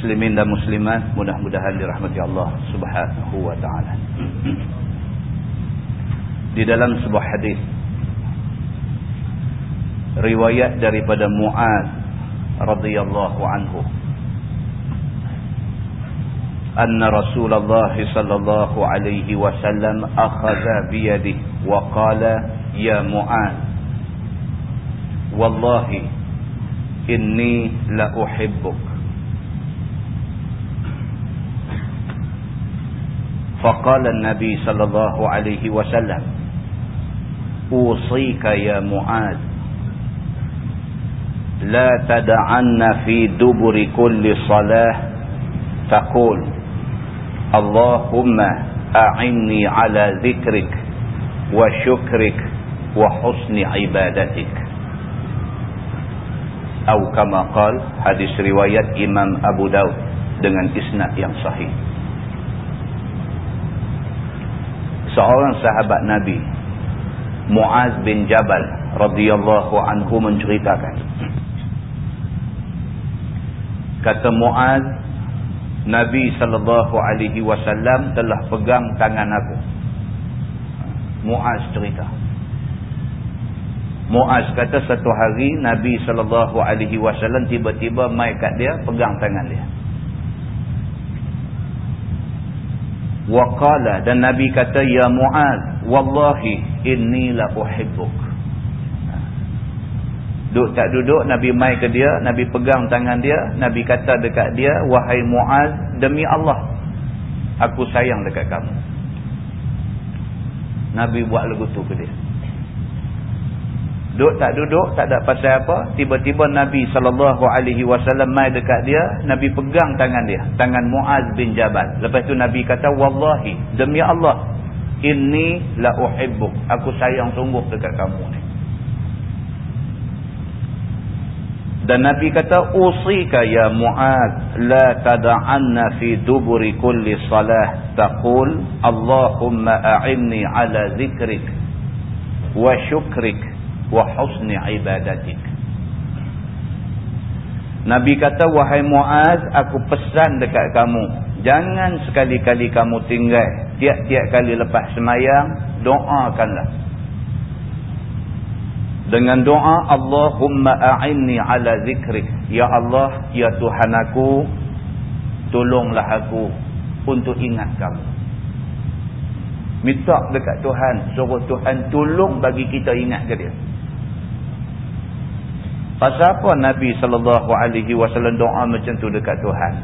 Muslimin dan muslimat mudah-mudahan dirahmati Allah Subhanahu wa taala. Di dalam sebuah hadis riwayat daripada Muaz radhiyallahu anhu anna Rasulullah sallallahu alaihi wasallam akhadha bi yadihi wa qala ya Muaz wallahi inni la uhibbuk فقال النبي صلى الله عليه وسلم أوصيك يا معاذ لا تدعن في دبر كل صلاة. تقول اللهم أعني على ذكرك وشكرك وحسن عبادتك. أو كما قال حديث رواية إمام أبو داود dengan isnad yang sahih. Seorang sahabat Nabi Muaz bin Jabal radhiyallahu anhu menceritakan. Kata Muaz Nabi sallallahu alaihi wasallam telah pegang tangan aku. Muaz cerita. Muaz kata satu hari Nabi sallallahu alaihi wasallam tiba-tiba mai kat dia pegang tangan dia Waqala dan Nabi kata ya Muaz wallahi inni la uhibbuk. Duduk tak duduk Nabi mai ke dia, Nabi pegang tangan dia, Nabi kata dekat dia wahai Muaz demi Allah aku sayang dekat kamu. Nabi buat lagu tu ke dia. Duduk tak duduk, tak ada pasal apa. Tiba-tiba Nabi SAW mai dekat dia. Nabi pegang tangan dia. Tangan Muaz bin Jabal. Lepas tu Nabi kata, Wallahi, demi Allah, Inni la uhibbuk. Aku sayang sungguh dekat kamu ni. Dan Nabi kata, Usika ya Muaz, la tada'anna fi duburi kulli salah. Taqul, Allahumma a'inni ala zikrik wa syukrik wa husni ibadatik. Nabi kata wahai Muaz aku pesan dekat kamu jangan sekali-kali kamu tinggal tiap-tiap kali lepas semayang doakanlah. Dengan doa Allahumma a'inni ala zikrik. Ya Allah ya Tuhan aku tolonglah aku untuk ingat kamu. Minta dekat Tuhan suruh Tuhan tolong bagi kita ingat ke dia Pasal apa Nabi SAW doa macam tu dekat Tuhan?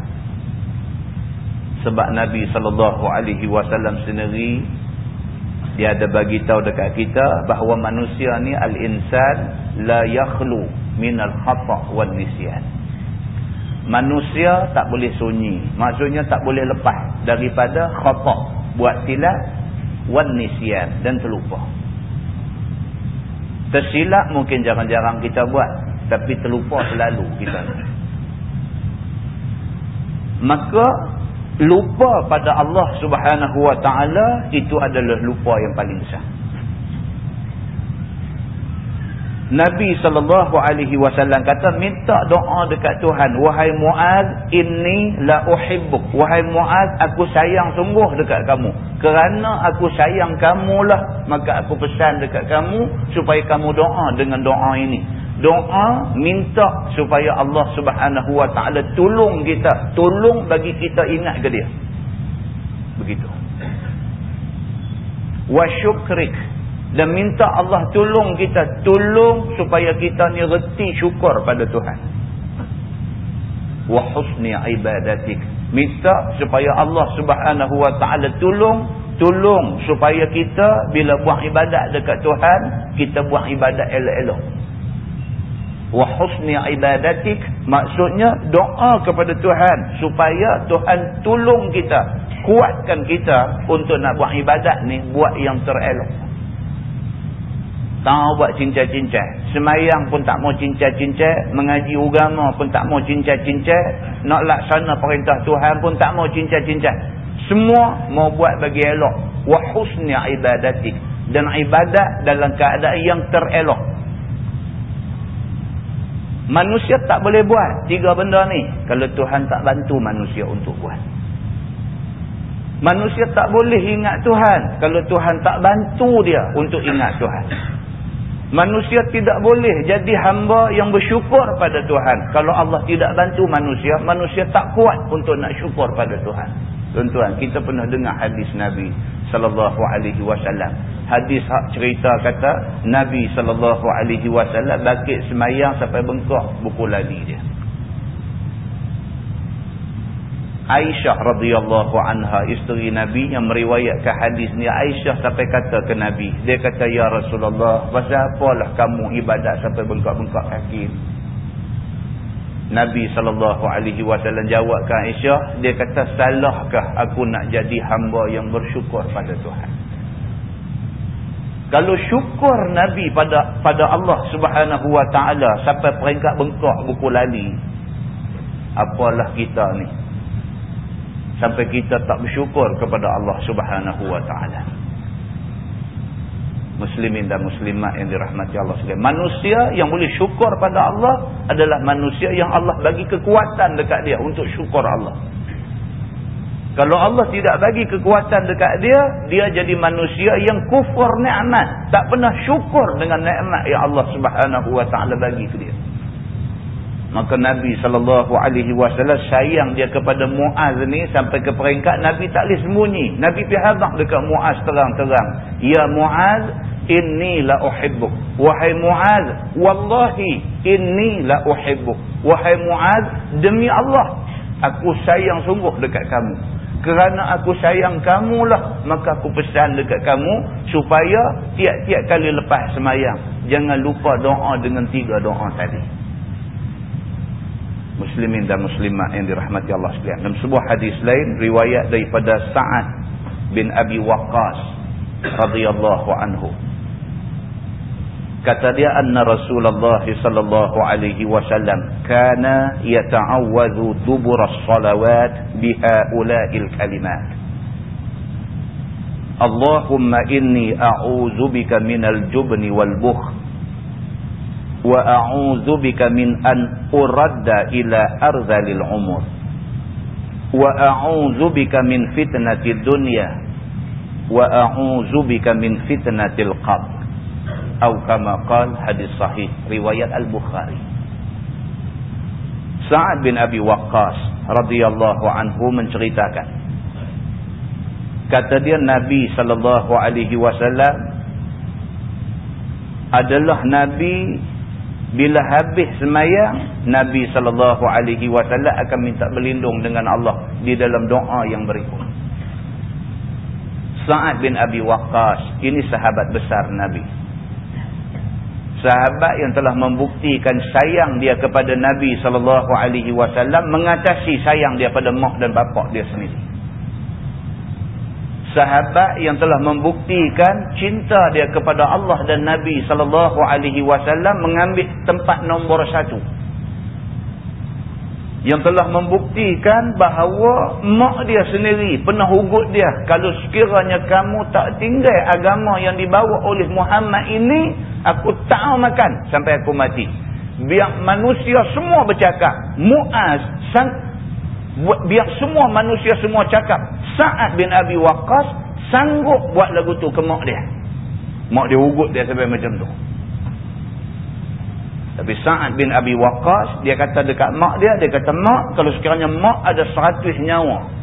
Sebab Nabi SAW sendiri, dia ada bagi tahu dekat kita bahawa manusia ni al-insan la yakhlu minal khata' wal nisyan. Manusia tak boleh sunyi. Maksudnya tak boleh lepas daripada khata' buat silap wal nisyan dan terlupa. Tersilap mungkin jarang-jarang kita buat tapi terlupa selalu kita. Maka lupa pada Allah subhanahu wa ta'ala itu adalah lupa yang paling besar. Nabi SAW kata minta doa dekat Tuhan wahai Muaz inni la uhibbuk. Wahai Muaz aku sayang sungguh dekat kamu. Kerana aku sayang kamulah maka aku pesan dekat kamu supaya kamu doa dengan doa ini doa minta supaya Allah subhanahu wa ta'ala tolong kita tolong bagi kita ingat ke dia. Begitu. Wa syukrik. Dan minta Allah tolong kita tolong supaya kita ni reti syukur pada Tuhan. Wa husni ibadatik. Minta supaya Allah Subhanahu wa taala tolong tolong supaya kita bila buat ibadat dekat Tuhan kita buat ibadat elok-elok wa husni ibadatik maksudnya doa kepada Tuhan supaya Tuhan tolong kita kuatkan kita untuk nak buat ibadat ni buat yang terelok. Tahu buat cincai-cincai. Semayang pun tak mau cincai-cincai. Mengaji agama pun tak mau cincai-cincai. Nak laksana perintah Tuhan pun tak mau cincai-cincai. Semua mau buat bagi elok. Wa husni ibadatik. Dan ibadat dalam keadaan yang terelok Manusia tak boleh buat tiga benda ni kalau Tuhan tak bantu manusia untuk buat. Manusia tak boleh ingat Tuhan kalau Tuhan tak bantu dia untuk ingat Tuhan. Manusia tidak boleh jadi hamba yang bersyukur pada Tuhan. Kalau Allah tidak bantu manusia, manusia tak kuat untuk nak syukur pada Tuhan. Tuan-tuan, kita pernah dengar hadis Nabi sallallahu alaihi wasallam. Hadis hak cerita kata Nabi sallallahu alaihi wasallam bakit semayang sampai bengkak buku lali dia. Aisyah radhiyallahu anha isteri Nabi yang meriwayatkan hadis ni Aisyah sampai kata ke Nabi dia kata ya Rasulullah pasal apalah kamu ibadat sampai bengkak-bengkak kaki Nabi SAW ke Aisyah, dia kata, salahkah aku nak jadi hamba yang bersyukur pada Tuhan? Kalau syukur Nabi pada pada Allah Subhanahu Wa Taala sampai peringkat bengkak buku lali, apalah kita ni? Sampai kita tak bersyukur kepada Allah Subhanahu Wa Taala muslimin dan muslimat yang dirahmati Allah sekalian. Manusia yang boleh syukur pada Allah adalah manusia yang Allah bagi kekuatan dekat dia untuk syukur Allah. Kalau Allah tidak bagi kekuatan dekat dia, dia jadi manusia yang kufur nikmat, tak pernah syukur dengan nikmat yang Allah Subhanahu wa taala bagi ke dia. Maka Nabi wasallam sayang dia kepada Muaz ni sampai ke peringkat Nabi tak boleh sembunyi. Nabi pergi hadap dekat Muaz terang-terang. Ya Muaz, inni la uhibbuk. Wahai Muaz, wallahi inni la uhibbuk. Wahai Muaz, demi Allah, aku sayang sungguh dekat kamu. Kerana aku sayang kamu lah, maka aku pesan dekat kamu supaya tiap-tiap kali lepas semayang, jangan lupa doa dengan tiga doa tadi muslimin dan muslimat yang dirahmati Allah sekalian. Dalam sebuah hadis lain riwayat daripada Sa'ad bin Abi Waqqas radhiyallahu anhu. Kata dia anna Rasulullah sallallahu alaihi wasallam kana yata'awwadhu dubur as-salawat bihaula'il kalimat. Allahumma inni a'udzu bika minal jubni wal bukhl wa a'udzu bika min an uradda ila ardhil umur wa a'udzu bika min fitnatid dunya wa a'udzu bika min fitnatil qabr atau kama qala hadis sahih riwayat al-bukhari Sa'ad bin Abi Waqqas radhiyallahu anhu menceritakan. Kata dia Nabi sallallahu alaihi wasallam adalah nabi bila habis semayang Nabi SAW akan minta berlindung dengan Allah di dalam doa yang berikut. Sa'ad bin Abi Waqqas ini sahabat besar Nabi. Sahabat yang telah membuktikan sayang dia kepada Nabi SAW mengatasi sayang dia pada mak dan bapak dia sendiri sahabat yang telah membuktikan cinta dia kepada Allah dan Nabi sallallahu alaihi wasallam mengambil tempat nombor satu. Yang telah membuktikan bahawa mak dia sendiri pernah ugut dia kalau sekiranya kamu tak tinggal agama yang dibawa oleh Muhammad ini aku tak makan sampai aku mati. Biar manusia semua bercakap Muaz biar semua manusia semua cakap Sa'ad bin Abi Waqqas sanggup buat lagu tu ke mak dia mak dia ugut dia sampai macam tu tapi Sa'ad bin Abi Waqqas dia kata dekat mak dia dia kata mak kalau sekiranya mak ada seratus nyawa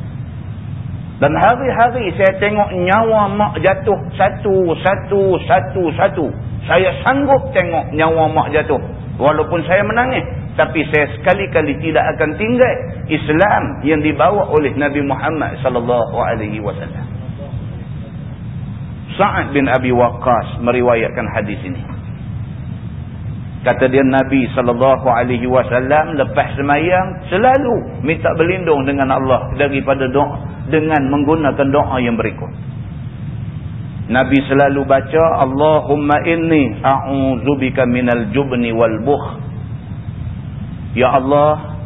Dan hari-hari saya tengok nyawa mak jatuh satu, satu, satu, satu. Saya sanggup tengok nyawa mak jatuh. Walaupun saya menangis. Tapi saya sekali-kali tidak akan tinggal Islam yang dibawa oleh Nabi Muhammad sallallahu alaihi wasallam. Sa'ad bin Abi Waqqas meriwayatkan hadis ini. Kata dia Nabi sallallahu alaihi wasallam lepas semayang selalu minta berlindung dengan Allah daripada doa dengan menggunakan doa yang berikut. Nabi selalu baca Allahumma inni a'udzubika minal jubni wal bukh. Ya Allah,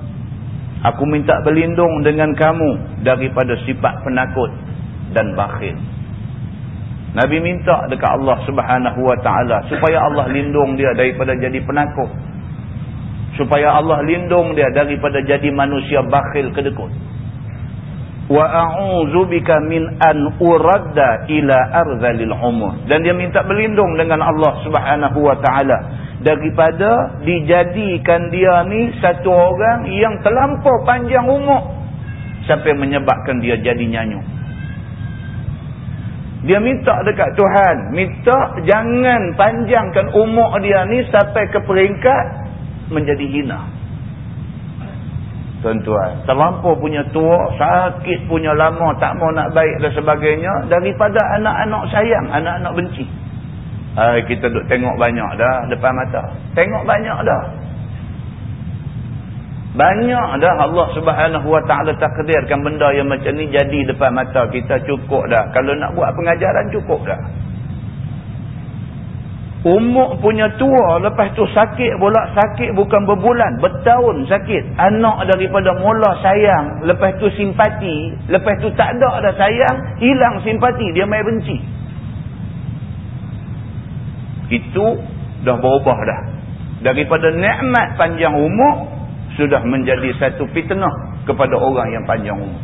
aku minta berlindung dengan kamu daripada sifat penakut dan bakhil. Nabi minta dekat Allah Subhanahu wa taala supaya Allah lindung dia daripada jadi penakut. Supaya Allah lindung dia daripada jadi manusia bakhil kedekut wa a'udzubika min an uradda ila arzalil umur dan dia minta berlindung dengan Allah Subhanahu wa taala daripada dijadikan dia ni satu orang yang terlampau panjang umur. Sampai menyebabkan dia jadi nyanyuk. Dia minta dekat Tuhan minta jangan panjangkan umur dia ni sampai ke peringkat menjadi hina. Tuan-tuan terlampau punya tua sakit punya lama tak mau nak baik dan sebagainya daripada anak-anak sayang anak-anak benci Hai, kita duk tengok banyak dah depan mata. Tengok banyak dah. Banyak dah Allah subhanahu wa ta'ala takdirkan benda yang macam ni jadi depan mata kita cukup dah. Kalau nak buat pengajaran cukup dah. Umur punya tua lepas tu sakit pula sakit bukan berbulan bertahun sakit. Anak daripada mula sayang lepas tu simpati lepas tu tak ada dah sayang hilang simpati dia main benci itu dah berubah dah. Daripada nikmat panjang umur sudah menjadi satu fitnah kepada orang yang panjang umur.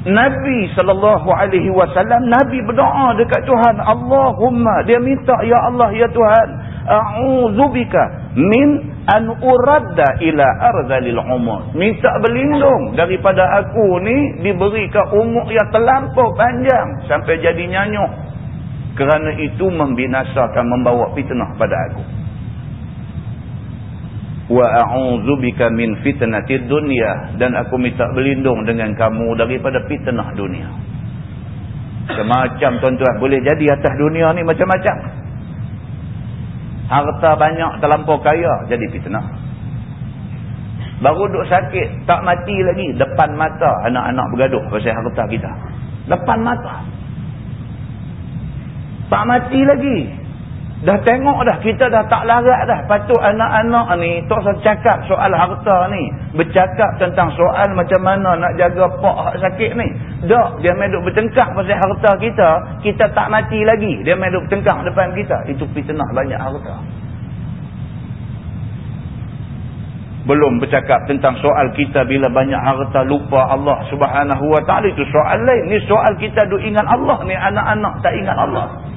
Nabi sallallahu alaihi wasallam Nabi berdoa dekat Tuhan Allahumma dia minta ya Allah ya Tuhan a'udzubika min an uradda ila arzalil umur. Minta berlindung daripada aku ni diberikan umur yang terlampau panjang sampai jadi nyanyuk kerana itu membinasakan membawa fitnah pada aku wa a'udzubika min fitnatid dunya dan aku minta berlindung dengan kamu daripada fitnah dunia. Semacam tuan-tuan boleh jadi atas dunia ni macam-macam. Harta banyak terlampau kaya jadi fitnah. Baru duk sakit, tak mati lagi depan mata anak-anak bergaduh pasal harta kita. Depan mata. Tak mati lagi Dah tengok dah, kita dah tak larat dah. Patut anak-anak ni, tak usah cakap soal harta ni. Bercakap tentang soal macam mana nak jaga pak hak sakit ni. Tak, dia main duk bertengkak pasal harta kita, kita tak mati lagi. Dia main duk bertengkak depan kita. Itu fitnah banyak harta. Belum bercakap tentang soal kita bila banyak harta lupa Allah subhanahu wa ta'ala. Itu soal lain. Ni soal kita duk ingat Allah ni. Anak-anak tak ingat Allah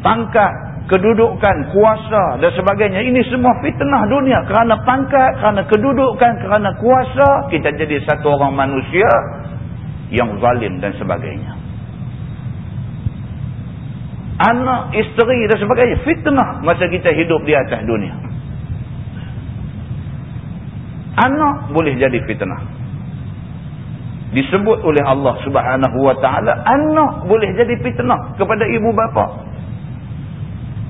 pangkat, kedudukan, kuasa dan sebagainya. Ini semua fitnah dunia. Kerana pangkat, kerana kedudukan, kerana kuasa, kita jadi satu orang manusia yang zalim dan sebagainya. Anak, isteri dan sebagainya. Fitnah masa kita hidup di atas dunia. Anak boleh jadi fitnah. Disebut oleh Allah subhanahu wa ta'ala. Anak boleh jadi fitnah kepada ibu bapa.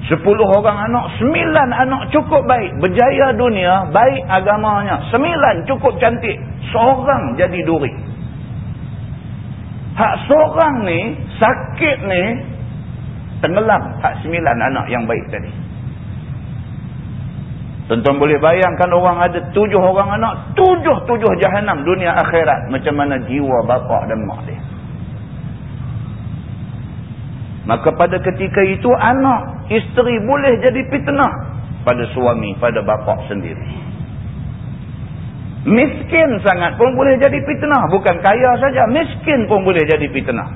Sepuluh orang anak, sembilan anak cukup baik. Berjaya dunia, baik agamanya. Sembilan cukup cantik. Seorang jadi duri. Hak seorang ni, sakit ni, tenggelam hak sembilan anak yang baik tadi. Tuan-tuan boleh bayangkan orang ada tujuh orang anak, tujuh-tujuh jahanam dunia akhirat. Macam mana jiwa bapa dan mak dia. Maka pada ketika itu anak, isteri boleh jadi fitnah pada suami, pada bapa sendiri. Miskin sangat pun boleh jadi fitnah. Bukan kaya saja, miskin pun boleh jadi fitnah.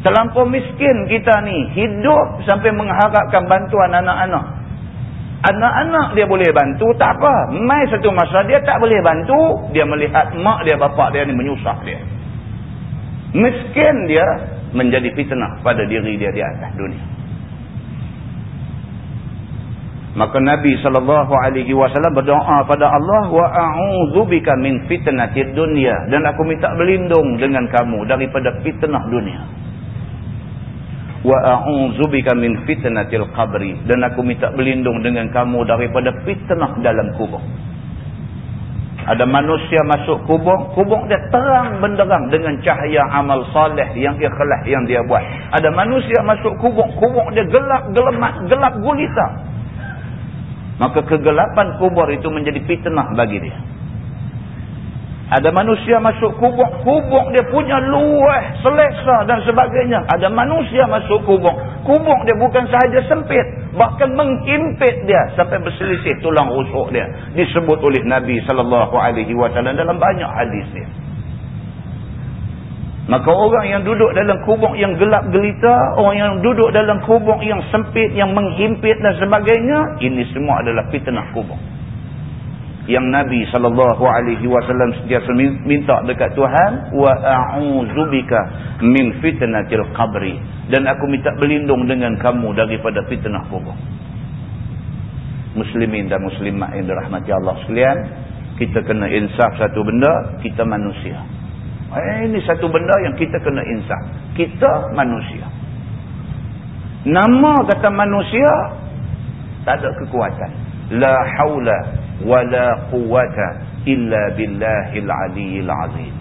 Terlampau miskin kita ni, hidup sampai mengharapkan bantuan anak-anak. Anak-anak dia boleh bantu, tak apa. Mai satu masa dia tak boleh bantu, dia melihat mak dia, bapak dia ni menyusah dia. Miskin dia menjadi fitnah pada diri dia di atas dunia. Maka Nabi SAW berdoa pada Allah, wa a'udzubika min fitnatid dunya. Dan aku minta berlindung dengan kamu daripada fitnah dunia. Wa a'udzubika min fitnatil qabri. Dan aku minta berlindung dengan kamu daripada fitnah dalam kubur. Ada manusia masuk kubur kubur dia terang benderang dengan cahaya amal soleh yang ikhlas yang dia buat. Ada manusia masuk kubur kubur dia gelap gelemat gelap gulita maka kegelapan kubur itu menjadi fitnah bagi dia ada manusia masuk kubur, kubur dia punya luah, selesa dan sebagainya. Ada manusia masuk kubur, kubur dia bukan sahaja sempit, bahkan menghimpit dia sampai berselisih tulang rusuk dia. Disebut oleh Nabi SAW dalam banyak hadis dia. Maka orang yang duduk dalam kubur yang gelap gelita, orang yang duduk dalam kubur yang sempit, yang menghimpit dan sebagainya, ini semua adalah fitnah kubur yang Nabi wasallam sentiasa minta dekat Tuhan wa a'udzubika min fitnatil qabri dan aku minta berlindung dengan kamu daripada fitnah kubur. Muslimin dan muslimat yang dirahmati Allah sekalian, kita kena insaf satu benda, kita manusia. Eh, ini satu benda yang kita kena insaf. Kita manusia. Nama kata manusia tak ada kekuatan. La haula wala quwata illa billahil aliyil azim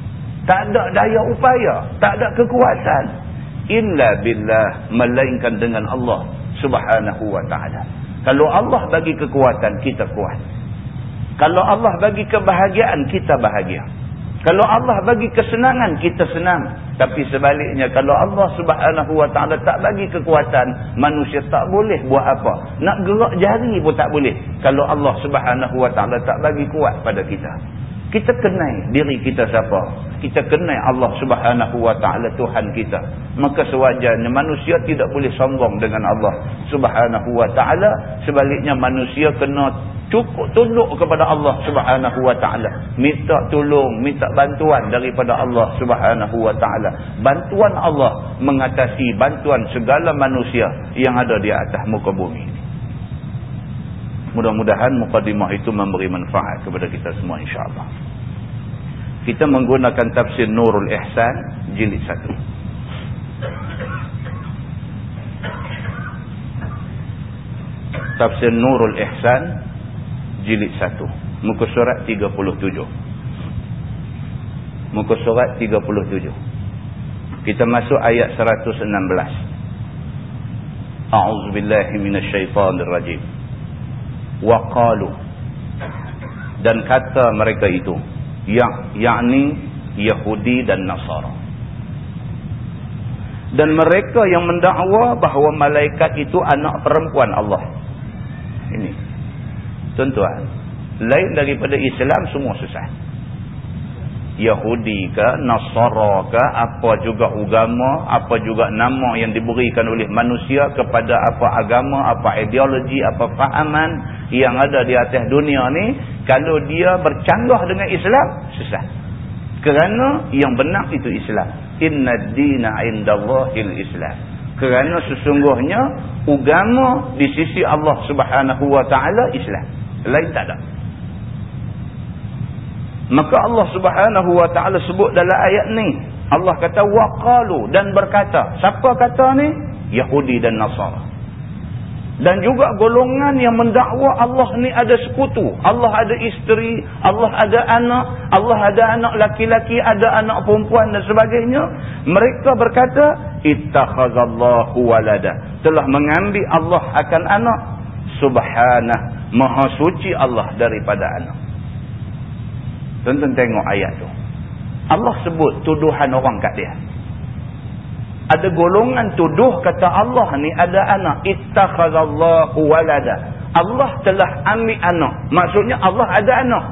tak ada daya upaya tak ada kekuatan illa billah melainkan dengan Allah subhanahu wa ta'ala kalau Allah bagi kekuatan kita kuat kalau Allah bagi kebahagiaan kita bahagia kalau Allah bagi kesenangan, kita senang. Tapi sebaliknya, kalau Allah subhanahu wa ta'ala tak bagi kekuatan, manusia tak boleh buat apa. Nak gerak jari pun tak boleh. Kalau Allah subhanahu wa ta'ala tak bagi kuat pada kita. Kita kenai diri kita siapa. Kita kenai Allah subhanahu wa ta'ala Tuhan kita. Maka sewajarnya manusia tidak boleh sombong dengan Allah subhanahu wa ta'ala. Sebaliknya manusia kena cukup tunduk kepada Allah subhanahu wa ta'ala minta tolong minta bantuan daripada Allah subhanahu wa ta'ala bantuan Allah mengatasi bantuan segala manusia yang ada di atas muka bumi mudah-mudahan mukadimah itu memberi manfaat kepada kita semua insyaAllah. Kita menggunakan tafsir Nurul Ihsan jilid satu. Tafsir Nurul Ihsan jilid 1 muka surat 37 muka surat 37 kita masuk ayat 116 a'udzubillahi minasyaitonirrajim wa qalu dan kata mereka itu yang yakni yahudi dan nasara. Dan mereka yang mendakwa bahawa malaikat itu anak perempuan Allah. Ini. Tuan-tuan, lain daripada Islam semua susah. Yahudi ke, Nasara ke, apa juga agama, apa juga nama yang diberikan oleh manusia kepada apa agama, apa ideologi, apa fahaman yang ada di atas dunia ni, kalau dia bercanggah dengan Islam, susah. Kerana yang benar itu Islam. Inna dina indallahil Islam. Kerana sesungguhnya agama di sisi Allah subhanahu wa ta'ala Islam lain tak ada maka Allah subhanahu wa ta'ala sebut dalam ayat ni. Allah kata waqalu dan berkata siapa kata ni? Yahudi dan Nasara. Dan juga golongan yang mendakwa Allah ni ada sekutu. Allah ada isteri Allah ada anak Allah ada anak laki-laki ada anak perempuan dan sebagainya. Mereka berkata ittakhazallahu walada. Telah mengambil Allah akan anak. Subhanah maha suci Allah daripada anak tonton tengok ayat tu. Allah sebut tuduhan orang kat dia. Ada golongan tuduh kata Allah ni ada anak ittakhazallahu walada. Allah telah ambil anak. Maksudnya Allah ada anak.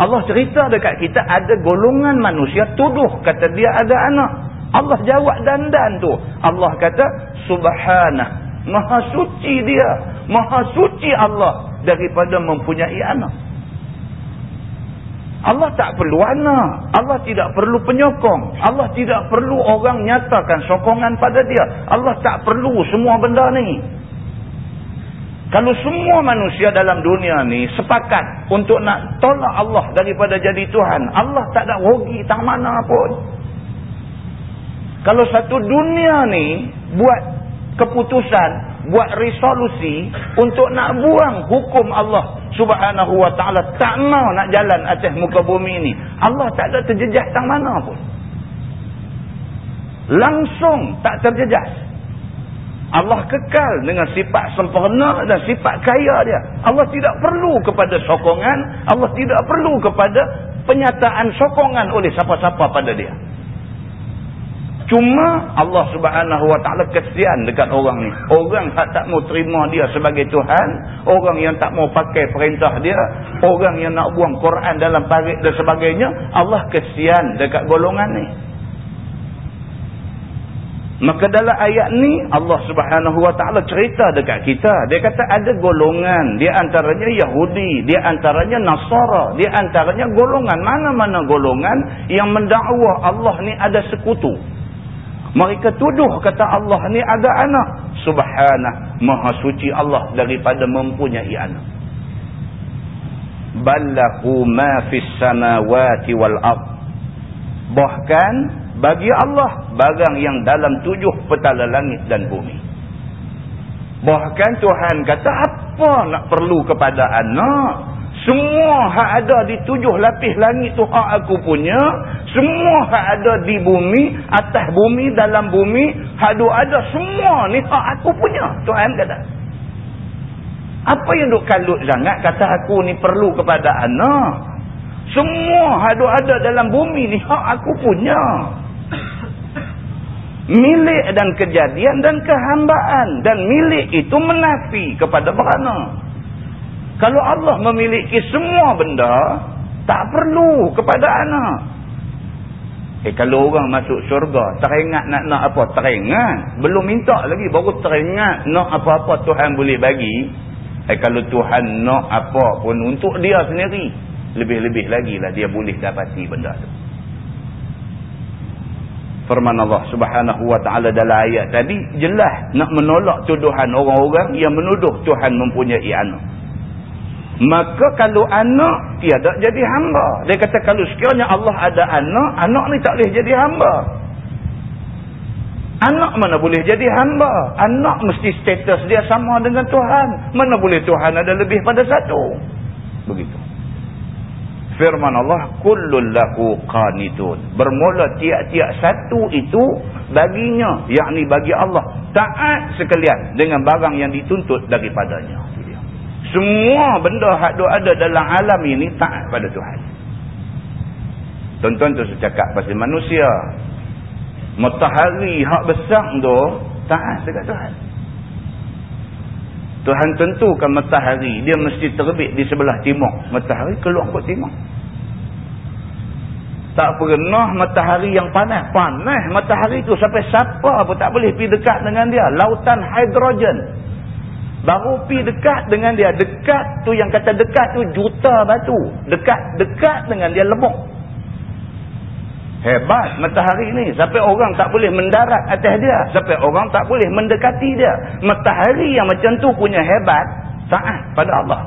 Allah cerita dekat kita ada golongan manusia tuduh kata dia ada anak. Allah jawab dandan tu. Allah kata subhanah Maha suci dia. Maha suci Allah daripada mempunyai anak. Allah tak perlu anak. Allah tidak perlu penyokong. Allah tidak perlu orang nyatakan sokongan pada dia. Allah tak perlu semua benda ni. Kalau semua manusia dalam dunia ni sepakat untuk nak tolak Allah daripada jadi Tuhan. Allah tak ada rugi tak mana pun. Kalau satu dunia ni buat keputusan, buat resolusi untuk nak buang hukum Allah subhanahu wa ta'ala. Tak mau nak jalan atas muka bumi ini. Allah tak ada terjejas tang mana pun. Langsung tak terjejas. Allah kekal dengan sifat sempurna dan sifat kaya dia. Allah tidak perlu kepada sokongan. Allah tidak perlu kepada penyataan sokongan oleh siapa-siapa pada dia Cuma Allah subhanahu wa ta'ala kesian dekat orang ni. Orang tak tak mau terima dia sebagai Tuhan. Orang yang tak mau pakai perintah dia. Orang yang nak buang Quran dalam parit dan sebagainya. Allah kesian dekat golongan ni. Maka dalam ayat ni Allah subhanahu wa ta'ala cerita dekat kita. Dia kata ada golongan. Dia antaranya Yahudi. Dia antaranya Nasara. Dia antaranya golongan. Mana-mana golongan yang mendakwa Allah ni ada sekutu. Mereka tuduh kata Allah ni ada anak. Subhanah. Maha suci Allah daripada mempunyai anak. Ballahu ma fis samawati wal ard. Bahkan bagi Allah barang yang dalam tujuh petala langit dan bumi. Bahkan Tuhan kata apa nak perlu kepada anak? Semua hak ada di tujuh lapis langit tu hak aku punya. Semua hak ada di bumi, atas bumi, dalam bumi. Hak ada semua ni hak aku punya. Tuhan kata. Apa yang duk kalut sangat kata aku ni perlu kepada anak. Semua hak ada dalam bumi ni hak aku punya. Milik dan kejadian dan kehambaan. Dan milik itu menafi kepada beranak. Kalau Allah memiliki semua benda, tak perlu kepada anak. Eh kalau orang masuk syurga, teringat nak nak apa? Teringat. Belum minta lagi, baru teringat nak apa-apa Tuhan boleh bagi. Eh kalau Tuhan nak apa pun untuk dia sendiri, lebih-lebih lagi lah dia boleh dapati benda tu. Firman Allah subhanahu wa ta'ala dalam ayat tadi, jelas nak menolak tuduhan orang-orang yang menuduh Tuhan mempunyai anak. Maka kalau anak tiada jadi hamba. Dia kata kalau sekiranya Allah ada anak, anak ni tak boleh jadi hamba. Anak mana boleh jadi hamba? Anak mesti status dia sama dengan Tuhan. Mana boleh Tuhan ada lebih pada satu? Begitu. Firman Allah, kullun lahu qanitun. Bermula tiap-tiap satu itu baginya, yakni bagi Allah. Taat sekalian dengan barang yang dituntut daripadanya. Semua benda hak ada dalam alam ini taat pada Tuhan. Tuan-tuan tu cakap pasal manusia. Matahari hak besar tu taat dekat Tuhan. Tuhan tentukan matahari dia mesti terbit di sebelah timur. Matahari keluar ke timur. Tak pernah matahari yang panas. Panas matahari tu sampai siapa pun tak boleh pergi dekat dengan dia. Lautan hidrogen. Baru pi dekat dengan dia. Dekat tu yang kata dekat tu juta batu. Dekat dekat dengan dia lemuk. Hebat matahari ni. Sampai orang tak boleh mendarat atas dia. Sampai orang tak boleh mendekati dia. Matahari yang macam tu punya hebat. Taat pada Allah.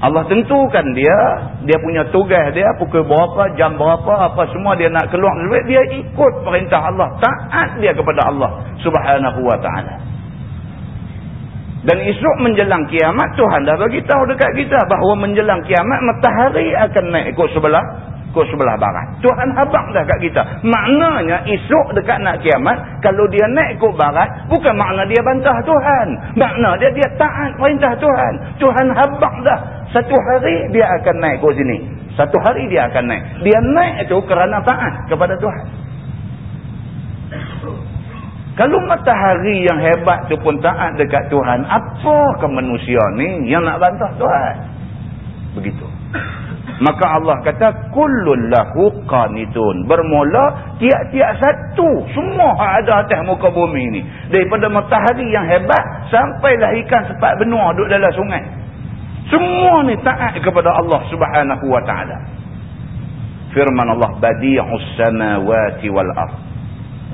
Allah tentukan dia. Dia punya tugas dia. Pukul berapa, jam berapa, apa semua dia nak keluar. Dia ikut perintah Allah. Taat dia kepada Allah subhanahu wa ta'ala. Dan esok menjelang kiamat Tuhan dah bagi tahu dekat kita bahawa menjelang kiamat matahari akan naik ikut sebelah ikut sebelah barat. Tuhan habaq dah kat kita. Maknanya esok dekat nak kiamat kalau dia naik ikut barat bukan makna dia bantah Tuhan. Makna dia dia taat perintah Tuhan. Tuhan habaq dah. Satu hari dia akan naik ikut sini. Satu hari dia akan naik. Dia naik itu kerana taat kepada Tuhan. Kalau matahari yang hebat tu pun taat dekat Tuhan, apakah manusia ni yang nak bantah Tuhan? Begitu. Maka Allah kata kullun lahu qanitun. Bermula tiap-tiap satu semua ada atas muka bumi ini. Daripada matahari yang hebat sampailah ikan sepat benua duduk dalam sungai. Semua ni taat kepada Allah Subhanahu wa taala. Firman Allah badi'us samawati wal ard.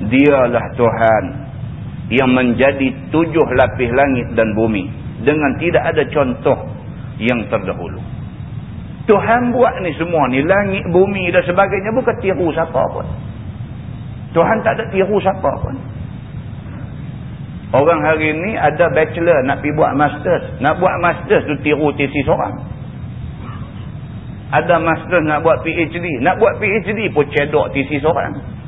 Dialah Tuhan yang menjadi tujuh lapis langit dan bumi dengan tidak ada contoh yang terdahulu. Tuhan buat ni semua ni. Langit, bumi dan sebagainya. Bukan tiru siapa pun. Tuhan tak ada tiru siapa pun. Orang hari ni ada bachelor nak pergi buat masters. Nak buat masters tu tiru tesis orang. Ada masters nak buat PhD. Nak buat PhD pun cedok tesis orang.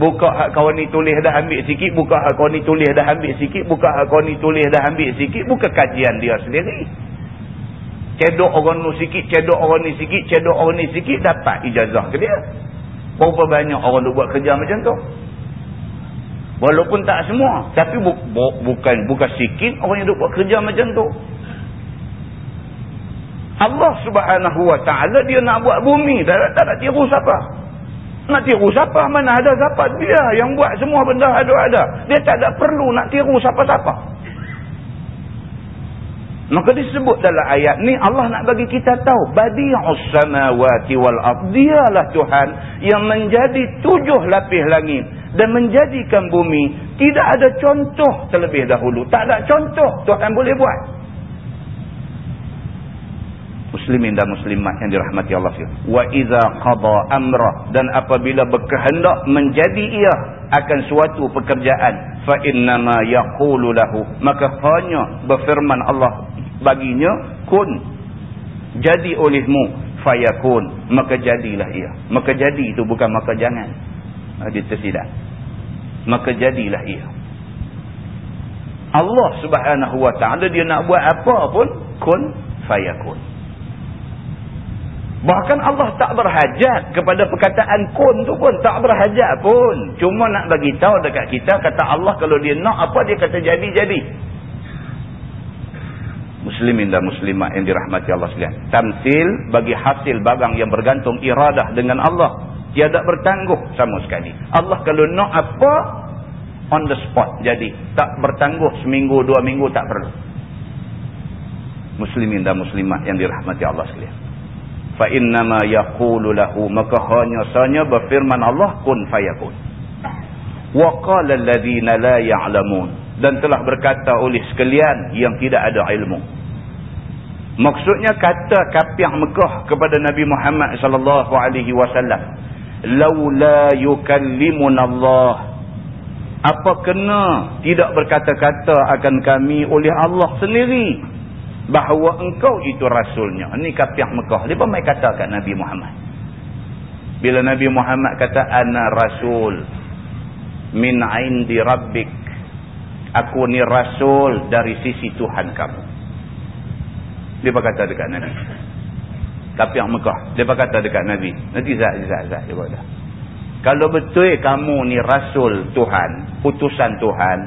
Buka hak kawan ni tulis dah ambil sikit. Buka hak kawan ni tulis dah ambil sikit. Buka hak kawan ni tulis dah ambil sikit. Bukan kajian dia sendiri cedok orang ni sikit, cedok orang ni sikit, cedok orang ni sikit, dapat ijazah ke dia. Berapa banyak orang tu buat kerja macam tu. Walaupun tak semua. Tapi bu bu bukan bukan sikit orang yang buat kerja macam tu. Allah subhanahu wa ta'ala dia nak buat bumi. Tak nak tiru siapa. Nak tiru siapa? Mana ada siapa? Dia yang buat semua benda ada-ada. Dia tak ada perlu nak tiru siapa-siapa. Maka disebut dalam ayat ni Allah nak bagi kita tahu badi'us samawati wal dialah Tuhan yang menjadi tujuh lapis langit dan menjadikan bumi tidak ada contoh terlebih dahulu tak ada contoh Tuhan boleh buat muslimin dan muslimat yang dirahmati Allah wa iza qada amra. Dan apabila berkehendak menjadi ia akan suatu pekerjaan. Fa innama yaqulu lahu. Maka hanya berfirman Allah baginya kun jadi olehmu. Fayakun maka jadilah ia. Maka jadi itu bukan maka jangan. Ha, dia tersilap maka jadilah ia. Allah subhanahu wa ta'ala dia nak buat apa pun kun fayakun bahkan Allah tak berhajat kepada perkataan kun tu pun tak berhajat pun cuma nak bagi tahu dekat kita kata Allah kalau dia nak apa dia kata jadi-jadi muslimin dan muslimat yang dirahmati Allah sekalian. Tamsil bagi hasil barang yang bergantung iradah dengan Allah. Tiada bertangguh sama sekali. Allah kalau nak apa, on the spot jadi. Tak bertangguh seminggu, dua minggu, tak perlu. Muslimin dan muslimat yang dirahmati Allah sekalian. Fa innama yaqulu lahu maka hanya sanya berfirman Allah kun fayakun. Wa qala alladhina la ya'lamun dan telah berkata oleh sekalian yang tidak ada ilmu. Maksudnya kata kapiah Mekah kepada Nabi Muhammad sallallahu alaihi wasallam, "Laula yukallimuna Allah" Apa kena tidak berkata-kata akan kami oleh Allah sendiri bahawa engkau itu rasulnya. Ini kapiah Mekah. Dia mai kata kat Nabi Muhammad. Bila Nabi Muhammad kata ana rasul min indi rabbik aku ni rasul dari sisi Tuhan kamu. Dia berkata dekat Nabi. Yang Mekah. Dia berkata dekat Nabi. Nanti Zat, Zat, Zat. Dia. Kalau betul kamu ni rasul Tuhan. Utusan Tuhan.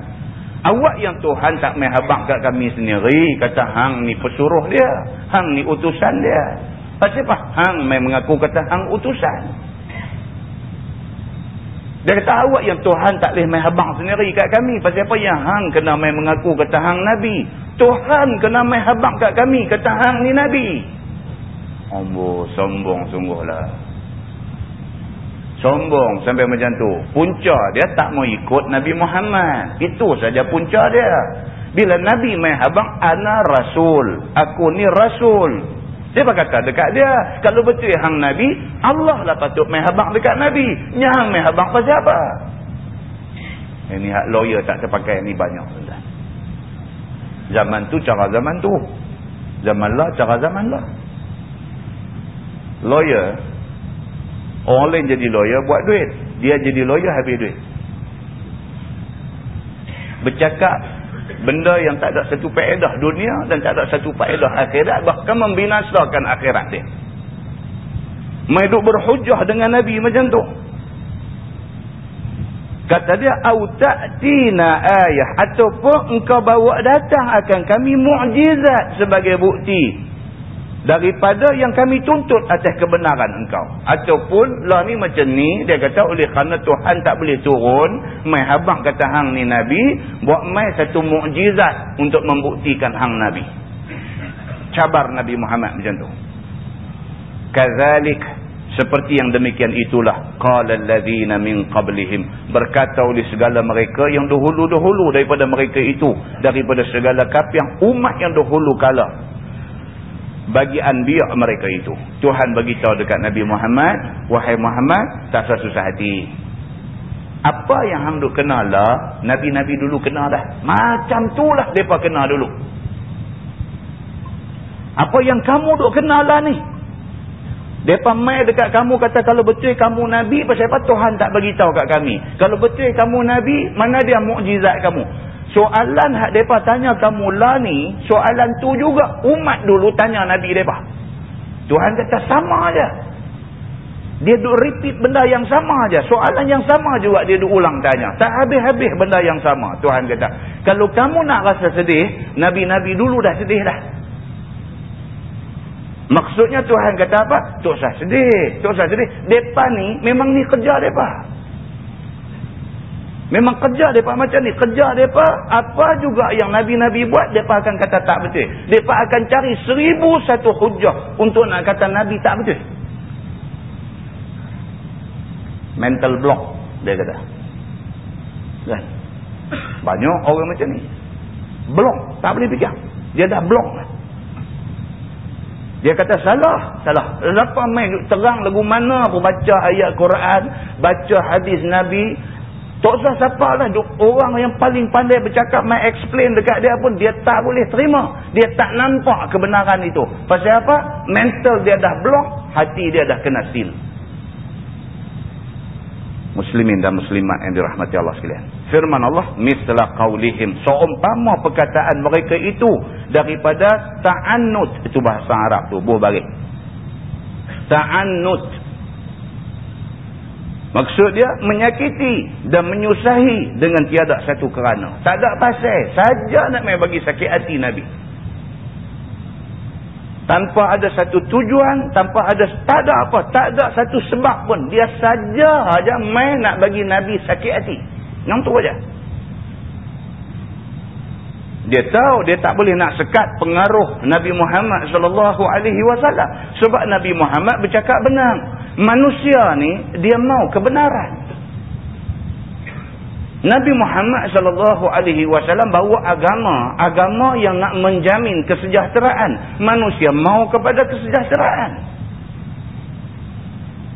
Awak yang Tuhan tak menghabak kat kami sendiri. Kata hang ni pesuruh dia. Hang ni utusan dia. Pasal apa? Hang main mengaku kata hang utusan. Dia kata awak yang Tuhan tak boleh main habang sendiri kat kami. Pasal apa yang hang kena main mengaku kata hang Nabi. Tuhan kena main habang kat kami kata hang ni Nabi. Ambo sombong sungguhlah. Sombong sampai macam tu. Punca dia tak mau ikut Nabi Muhammad. Itu saja punca dia. Bila Nabi main habang, ana rasul. Aku ni rasul. Dia berkata dekat dia, kalau betul hang Nabi, Allah lah patut main habang dekat Nabi. Nyang main habang pasal apa? Ini hak lawyer tak terpakai ni banyak. Zaman tu cara zaman tu. Zaman lah cara zaman lah. Lawyer, orang lain jadi lawyer buat duit. Dia jadi lawyer habis duit. Bercakap benda yang tak ada satu faedah dunia dan tak ada satu faedah akhirat bahkan membinasakan akhirat dia duk berhujah dengan nabi macam tu kata dia au ta'tina ayah ataupun engkau bawa datang akan kami mukjizat sebagai bukti daripada yang kami tuntut atas kebenaran engkau. Ataupun lah ni macam ni dia kata oleh kerana Tuhan tak boleh turun mai habang kata hang ni nabi buat mai satu mukjizat untuk membuktikan hang nabi. Cabar Nabi Muhammad macam tu. Kazalik seperti yang demikian itulah qala allazina min qablihim. Berkata oleh segala mereka yang dahulu-dahulu daripada mereka itu daripada segala kafir umat yang dahulu kala bagi anbiya mereka itu. Tuhan bagi tahu dekat Nabi Muhammad, wahai Muhammad, tak usah susah hati. Apa yang hang duk kenal lah, Nabi-Nabi dulu kenal dah. Macam tu lah mereka kenal dulu. Apa yang kamu duk kenal lah ni? Mereka main dekat kamu kata kalau betul kamu Nabi, pasal apa Tuhan tak bagi tahu kat kami. Kalau betul kamu Nabi, mana dia mukjizat kamu? Soalan hak mereka tanya kamu lah ni, soalan tu juga umat dulu tanya Nabi mereka. Tuhan kata sama aja. Dia duk repeat benda yang sama aja. Soalan yang sama juga dia duk ulang tanya. Tak habis-habis benda yang sama. Tuhan kata, kalau kamu nak rasa sedih, Nabi-Nabi dulu dah sedih dah. Maksudnya Tuhan kata apa? Tak usah sedih. Tak usah sedih. Mereka ni, memang ni kerja mereka. Memang kerja mereka macam ni. Kerja mereka, apa juga yang Nabi-Nabi buat, mereka akan kata tak betul. Mereka akan cari seribu satu hujah untuk nak kata Nabi tak betul. Mental block, dia kata. Kan? Banyak orang macam ni. Block, tak boleh fikir. Dia dah block. Dia kata salah, salah. Lepas main terang lagu mana pun baca ayat Quran, baca hadis Nabi, tak usah siapa lah. Orang yang paling pandai bercakap, main explain dekat dia pun, dia tak boleh terima. Dia tak nampak kebenaran itu. Pasal apa? Mental dia dah block, hati dia dah kena seal. Muslimin dan muslimat yang dirahmati Allah sekalian. Firman Allah, misla qawlihim. Seumpama perkataan mereka itu daripada ta'annud. Itu bahasa Arab tu, buah barik. Ta'annud. Maksud dia menyakiti dan menyusahi dengan tiada satu kerana. Tak ada pasal. Saja nak main bagi sakit hati Nabi. Tanpa ada satu tujuan, tanpa ada, tak ada apa. Tak ada satu sebab pun. Dia saja aja main nak bagi Nabi sakit hati. Yang tu aja. Dia tahu dia tak boleh nak sekat pengaruh Nabi Muhammad sallallahu alaihi wasallam sebab Nabi Muhammad bercakap benar. Manusia ni dia mau kebenaran. Nabi Muhammad sallallahu alaihi wasallam bawa agama, agama yang nak menjamin kesejahteraan. Manusia mau kepada kesejahteraan.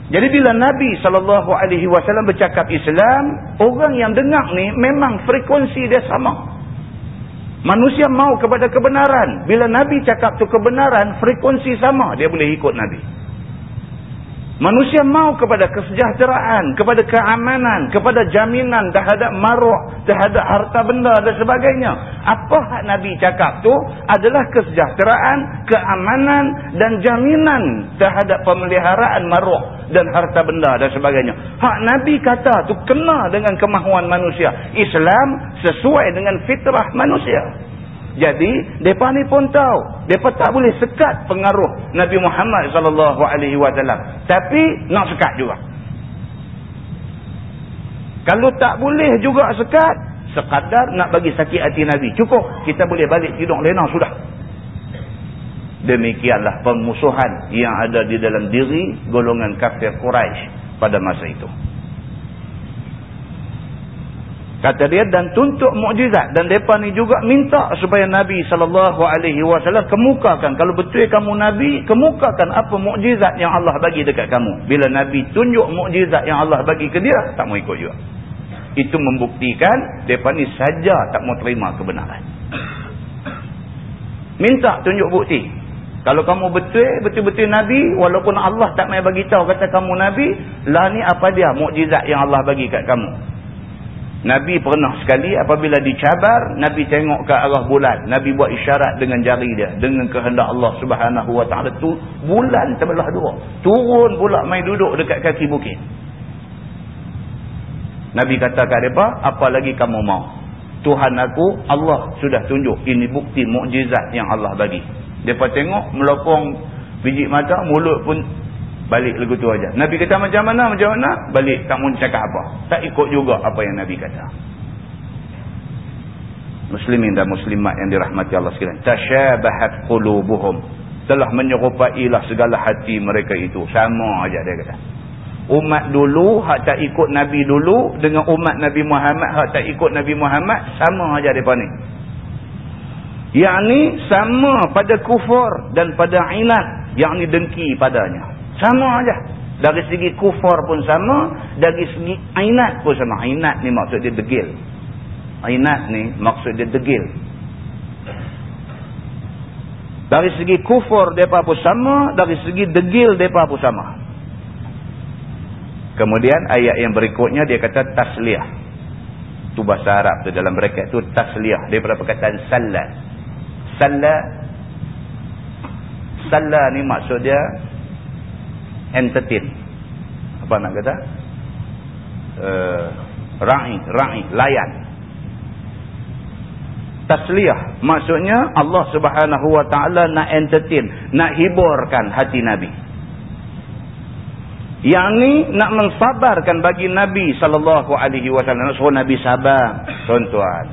Jadi bila Nabi sallallahu alaihi wasallam bercakap Islam, orang yang dengar ni memang frekuensi dia sama. Manusia mau kepada kebenaran. Bila Nabi cakap tu kebenaran, frekuensi sama. Dia boleh ikut Nabi. Manusia mau kepada kesejahteraan, kepada keamanan, kepada jaminan terhadap maruah, terhadap harta benda dan sebagainya. Apa hak Nabi cakap tu adalah kesejahteraan, keamanan dan jaminan terhadap pemeliharaan maruah dan harta benda dan sebagainya. Hak Nabi kata tu kena dengan kemahuan manusia. Islam sesuai dengan fitrah manusia. Jadi, mereka ni pun tahu. Mereka tak boleh sekat pengaruh Nabi Muhammad SAW. Tapi, nak sekat juga. Kalau tak boleh juga sekat, sekadar nak bagi sakit hati Nabi. Cukup, kita boleh balik tidur lena sudah. Demikianlah pemusuhan yang ada di dalam diri golongan kafir Quraisy pada masa itu. Kata dia dan tuntut mukjizat dan depa ni juga minta supaya Nabi sallallahu alaihi wasallam kemukakan kalau betul kamu nabi kemukakan apa mukjizat yang Allah bagi dekat kamu. Bila Nabi tunjuk mukjizat yang Allah bagi ke dia tak mau ikut juga. Itu membuktikan depa ni saja tak mau terima kebenaran. Minta tunjuk bukti. Kalau kamu betul betul-betul nabi walaupun Allah tak mai bagi tahu kata kamu nabi, lah ni apa dia mukjizat yang Allah bagi kat kamu. Nabi pernah sekali apabila dicabar, Nabi tengok ke arah bulan. Nabi buat isyarat dengan jari dia. Dengan kehendak Allah subhanahu wa ta'ala. tu Bulan terbelah dua. Turun pula main duduk dekat kaki bukit. Nabi kata kat mereka, apa lagi kamu mau? Tuhan aku, Allah sudah tunjuk. Ini bukti mukjizat yang Allah bagi. Mereka tengok melopong Biji mata, mulut pun balik lagu tu aja. Nabi kata macam mana, macam mana, balik tak mau cakap apa. Tak ikut juga apa yang Nabi kata. Muslimin dan muslimat yang dirahmati Allah sekalian. Tashabahat qulubuhum. Telah menyerupailah segala hati mereka itu. Sama aja dia kata. Umat dulu, hak tak ikut Nabi dulu, dengan umat Nabi Muhammad, hak tak ikut Nabi Muhammad, sama aja mereka ni. Yang ni sama pada kufur dan pada inat. Yang ni dengki padanya. Sama aja. Dari segi kufur pun sama, dari segi inat pun sama. Inat ni maksud dia degil. Inat ni maksud dia degil. Dari segi kufur mereka pun sama, dari segi degil mereka pun sama. Kemudian ayat yang berikutnya dia kata tasliyah. Tu bahasa Arab tu dalam bracket tu tasliyah daripada perkataan salat. Salat Salat ni maksud dia entertain. Apa nak kata? Uh, ra'i, ra'i, layan. Tasliyah maksudnya Allah Subhanahu Wa Taala nak entertain, nak hiburkan hati Nabi. Yang ni nak mensabarkan bagi Nabi sallallahu alaihi wasallam. Suruh Nabi sabar, tuan-tuan.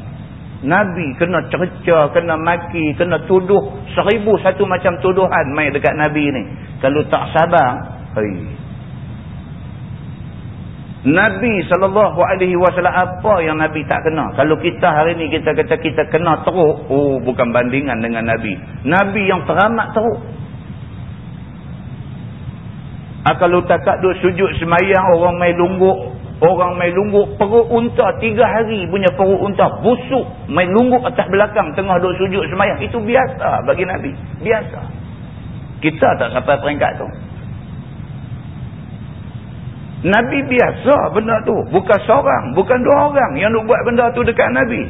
Nabi kena cerca, kena maki, kena tuduh seribu satu macam tuduhan mai dekat Nabi ni. Kalau tak sabar, hei. Nabi sallallahu alaihi wasallam apa yang Nabi tak kena? Kalau kita hari ni kita kata kita kena teruk, oh bukan bandingan dengan Nabi. Nabi yang teramat teruk. Ha, kalau takat duk sujud semayang orang main lungguk. Orang main lungguk perut unta tiga hari punya perut unta busuk. Main lungguk atas belakang tengah duk sujud semayang. Itu biasa bagi Nabi. Biasa. Kita tak sampai peringkat tu. Nabi biasa benda tu. Bukan seorang. Bukan dua orang yang nak buat benda tu dekat Nabi.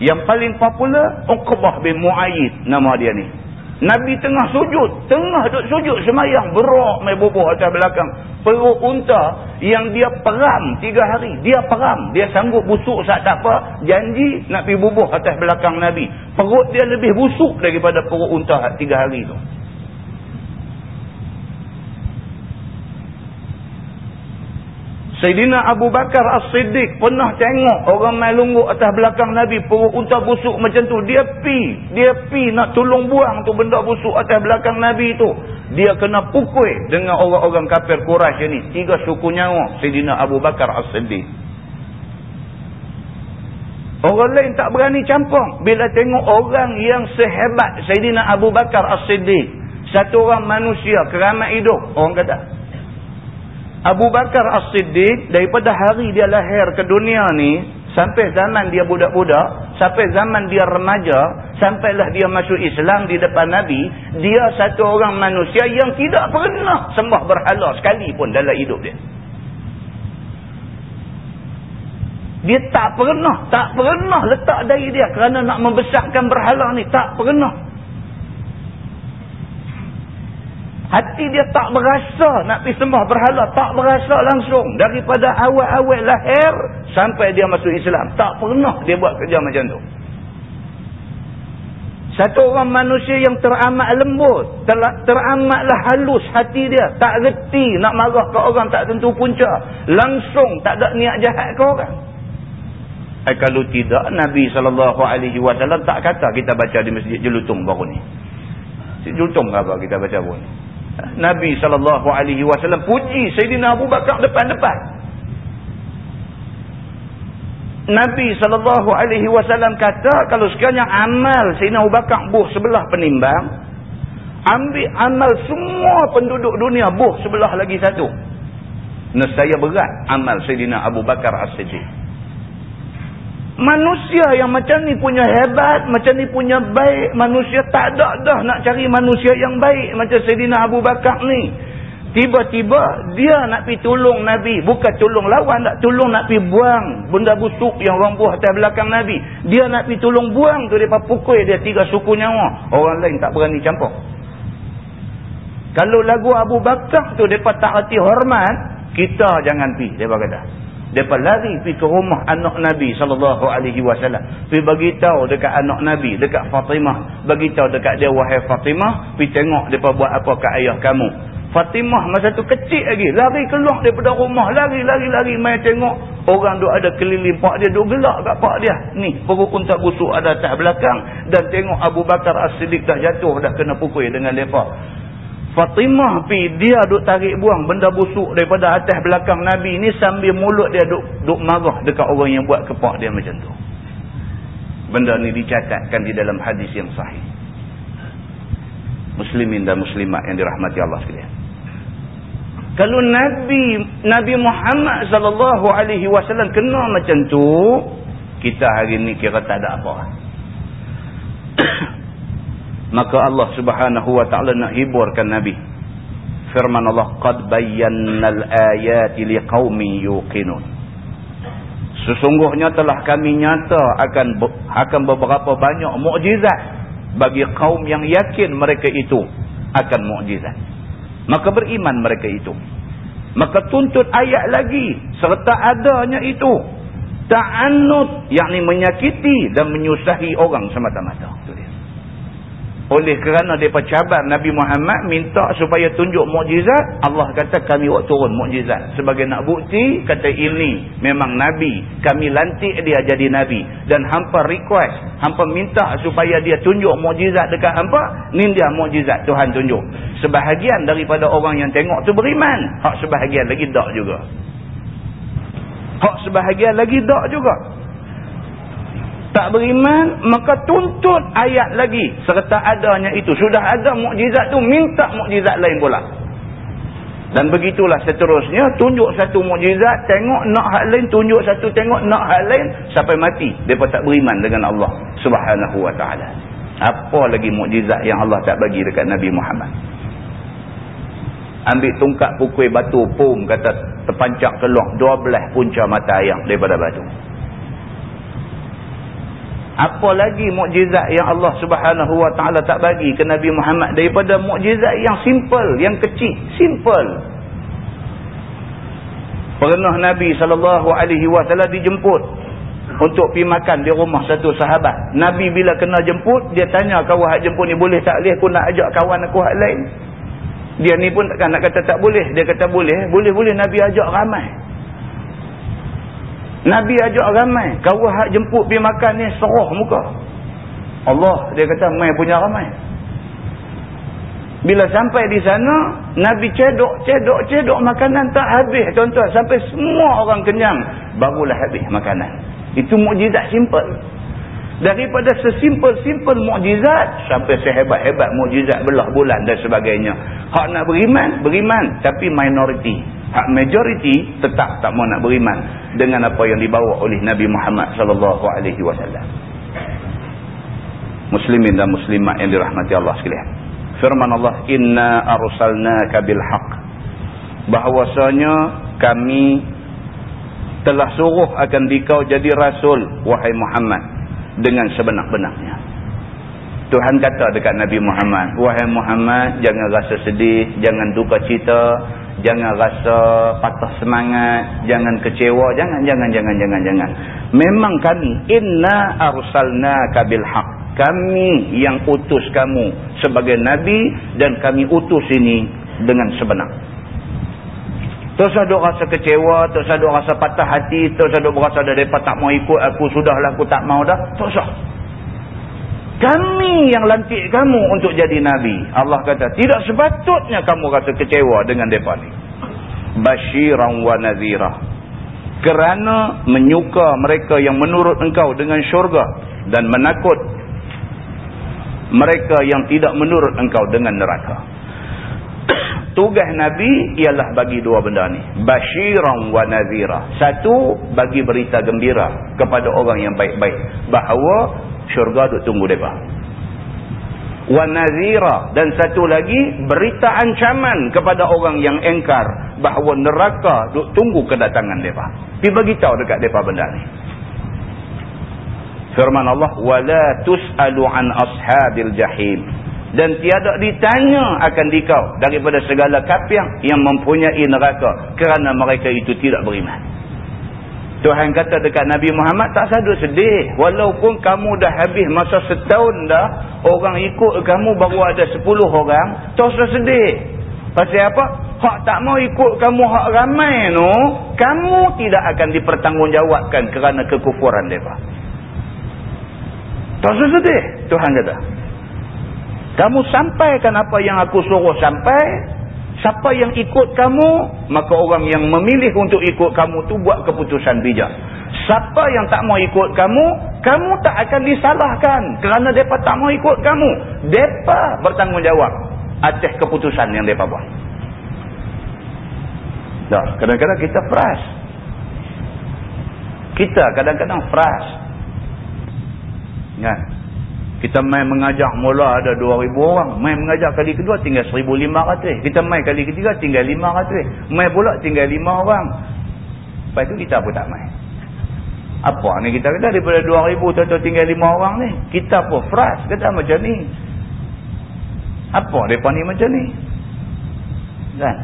Yang paling popular, Uqbah bin Mu'ayyid nama dia ni. Nabi tengah sujud. Tengah duduk sujud semayang. Berak main bubuh atas belakang. Perut unta yang dia peram tiga hari. Dia peram. Dia sanggup busuk saat tak apa. Janji nak pergi bubuh atas belakang Nabi. Perut dia lebih busuk daripada perut unta tiga hari tu. Sayyidina Abu Bakar As-Siddiq pernah tengok orang main lungguk atas belakang Nabi perut unta busuk macam tu. Dia pi. Dia pi nak tolong buang tu benda busuk atas belakang Nabi tu. Dia kena pukul dengan orang-orang kafir Quraisy ni. Tiga suku nyawa Sayyidina Abu Bakar As-Siddiq. Orang lain tak berani campur. Bila tengok orang yang sehebat Sayyidina Abu Bakar As-Siddiq. Satu orang manusia keramat hidup. Orang kata. Abu Bakar As-Siddiq daripada hari dia lahir ke dunia ni sampai zaman dia budak-budak, sampai zaman dia remaja, sampailah dia masuk Islam di depan Nabi, dia satu orang manusia yang tidak pernah sembah berhala sekali pun dalam hidup dia. Dia tak pernah, tak pernah letak dari dia kerana nak membesarkan berhala ni, tak pernah. Hati dia tak berasa nak pergi sembah berhala. Tak berasa langsung. Daripada awal-awal lahir sampai dia masuk Islam. Tak pernah dia buat kerja macam tu. Satu orang manusia yang teramat lembut. Teramatlah halus hati dia. Tak reti nak marah ke orang tak tentu punca. Langsung tak ada niat jahat ke orang. Eh, kalau tidak, Nabi SAW tak kata kita baca di Masjid Jelutung baru ni. Jelutung apa kita baca baru ni. Nabi SAW puji Sayyidina Abu Bakar depan-depan. Nabi SAW kata kalau sekiranya amal Sayyidina Abu Bakar buh sebelah penimbang, ambil amal semua penduduk dunia buh sebelah lagi satu. Nesaya berat amal Sayyidina Abu Bakar As-Siddiq. Manusia yang macam ni punya hebat, macam ni punya baik, manusia tak ada dah nak cari manusia yang baik macam Sayyidina Abu Bakar ni. Tiba-tiba dia nak pi tolong Nabi, bukan tolong lawan, nak tolong nak pi buang benda busuk yang orang buah atas belakang Nabi. Dia nak pi tolong buang tu depa pukul dia tiga suku nyawa. Orang lain tak berani campur. Kalau lagu Abu Bakar tu depa tak hati hormat, kita jangan pi, depa kata. Mereka lari pergi ke rumah anak Nabi SAW. Pergi beritahu dekat anak Nabi, dekat Fatimah. Beritahu dekat dia, wahai Fatimah, pergi tengok mereka buat apa ke ayah kamu. Fatimah masa tu kecil lagi. Lari keluar daripada rumah. Lari, lari, lari. Main tengok. Orang duk ada keliling pak dia. Duk gelak kat pak dia. Ni, perut unta busuk ada atas belakang. Dan tengok Abu Bakar As-Siddiq dah jatuh. Dah kena pukul dengan mereka. Fatimah pi dia duk tarik buang benda busuk daripada atas belakang Nabi ni sambil mulut dia duk duk marah dekat orang yang buat kepak dia macam tu. Benda ni dicatatkan di dalam hadis yang sahih. Muslimin dan muslimat yang dirahmati Allah sekalian. Kalau Nabi Nabi Muhammad sallallahu alaihi wasallam kena macam tu, kita hari ni kira tak ada apa. Maka Allah Subhanahu wa taala nak hiburkan Nabi. Firman Allah, "Qad bayyana al-ayati liqaumin yuqinun." Sesungguhnya telah kami nyata akan akan beberapa banyak mukjizat bagi kaum yang yakin mereka itu akan mukjizat maka beriman mereka itu maka tuntut ayat lagi serta adanya itu ta'annud yakni menyakiti dan menyusahi orang semata-mata oleh kerana mereka cabar Nabi Muhammad minta supaya tunjuk mukjizat Allah kata kami buat turun mukjizat. Sebagai nak bukti kata ini memang Nabi. Kami lantik dia jadi Nabi. Dan hampa request hampa minta supaya dia tunjuk mukjizat dekat hampa ni dia mukjizat Tuhan tunjuk. Sebahagian daripada orang yang tengok tu beriman. Hak sebahagian lagi tak juga. Hak sebahagian lagi tak juga tak beriman maka tuntut ayat lagi. Serta adanya itu. Sudah ada mukjizat tu minta mukjizat lain pula. Dan begitulah seterusnya. Tunjuk satu mukjizat tengok nak hak lain tunjuk satu tengok nak hak lain sampai mati. Depa tak beriman dengan Allah Subhanahu wa taala. Apa lagi mukjizat yang Allah tak bagi dekat Nabi Muhammad? Ambil tungkat pukul batu pum kata terpancak keluar. 12 punca mata ayam daripada batu apa lagi mukjizat yang Allah Subhanahu wa taala tak bagi ke Nabi Muhammad daripada mukjizat yang simple, yang kecil, simple. Pernah Nabi sallallahu alaihi wasallam dijemput untuk pergi makan di rumah satu sahabat. Nabi bila kena jemput, dia tanya kawan hak jemput ni boleh tak boleh aku nak ajak kawan aku hak lain. Dia ni pun takkan nak kata tak boleh. Dia kata boleh. Boleh-boleh Nabi ajak ramai. Nabi ajak ramai. Kau hak jemput pergi makan ni seroh muka. Allah dia kata mai punya ramai. Bila sampai di sana, Nabi cedok, cedok, cedok makanan tak habis tuan-tuan. Sampai semua orang kenyang. Barulah habis makanan. Itu mukjizat simple. Daripada sesimpel-simpel mukjizat sampai sehebat-hebat mukjizat belah bulan dan sebagainya. Hak nak beriman, beriman. Tapi minoriti. Hak majoriti tetap tak mau nak beriman dengan apa yang dibawa oleh Nabi Muhammad sallallahu alaihi wasallam. Muslimin dan muslimat yang dirahmati Allah sekalian. Firman Allah, "Inna arsalnaka bil haqq." Bahwasanya kami telah suruh akan dikau jadi rasul wahai Muhammad dengan sebenar-benarnya. Tuhan kata dekat Nabi Muhammad, wahai Muhammad, jangan rasa sedih, jangan duka cita, jangan rasa patah semangat, jangan kecewa, jangan jangan jangan jangan jangan. Memang kami inna arsalnaka bil haqq. Kami yang utus kamu sebagai nabi dan kami utus ini dengan sebenar. Tak usah duk rasa kecewa, tak usah duk rasa patah hati, tak usah duk berasa dah mereka tak mau ikut aku, sudahlah aku tak mau dah. Tak usah. Kami yang lantik kamu untuk jadi Nabi. Allah kata, tidak sepatutnya kamu rasa kecewa dengan mereka ni. Bashiran wa nazirah. Kerana menyuka mereka yang menurut engkau dengan syurga. Dan menakut mereka yang tidak menurut engkau dengan neraka tugas Nabi ialah bagi dua benda ni. Bashiran wa nazira. Satu, bagi berita gembira kepada orang yang baik-baik. Bahawa syurga duk tunggu mereka. Wa nazira. Dan satu lagi, berita ancaman kepada orang yang engkar. Bahawa neraka duk tunggu kedatangan mereka. Pergi beritahu dekat mereka benda ni. Firman Allah, وَلَا تُسْأَلُ عَنْ أَصْحَابِ الْجَحِيمِ dan tiada ditanya akan dikau daripada segala kapiang yang mempunyai neraka kerana mereka itu tidak beriman. Tuhan kata dekat Nabi Muhammad tak sadut sedih. Walaupun kamu dah habis masa setahun dah. Orang ikut kamu baru ada sepuluh orang. Tak usah sedih. Pasal apa? Hak tak mau ikut kamu hak ramai tu. Kamu tidak akan dipertanggungjawabkan kerana kekufuran mereka. Tak usah sedih. Tuhan kata. Kamu sampaikan apa yang aku suruh sampai. Siapa yang ikut kamu, maka orang yang memilih untuk ikut kamu tu buat keputusan bijak. Siapa yang tak mau ikut kamu, kamu tak akan disalahkan kerana mereka tak mau ikut kamu. Mereka bertanggungjawab atas keputusan yang mereka buat. Dah, kadang-kadang kita fras. Kita kadang-kadang fras. Kan? Kita main mengajak mula ada 2,000 orang. Main mengajak kali kedua tinggal 1,500. Kita main kali ketiga tinggal 500. Main pula tinggal 5 orang. Lepas itu kita pun tak main. Apa ni kita kata daripada 2,000 tu tinggal 5 orang ni. Kita pun fras kata macam ni. Apa mereka ni macam ni? Kan?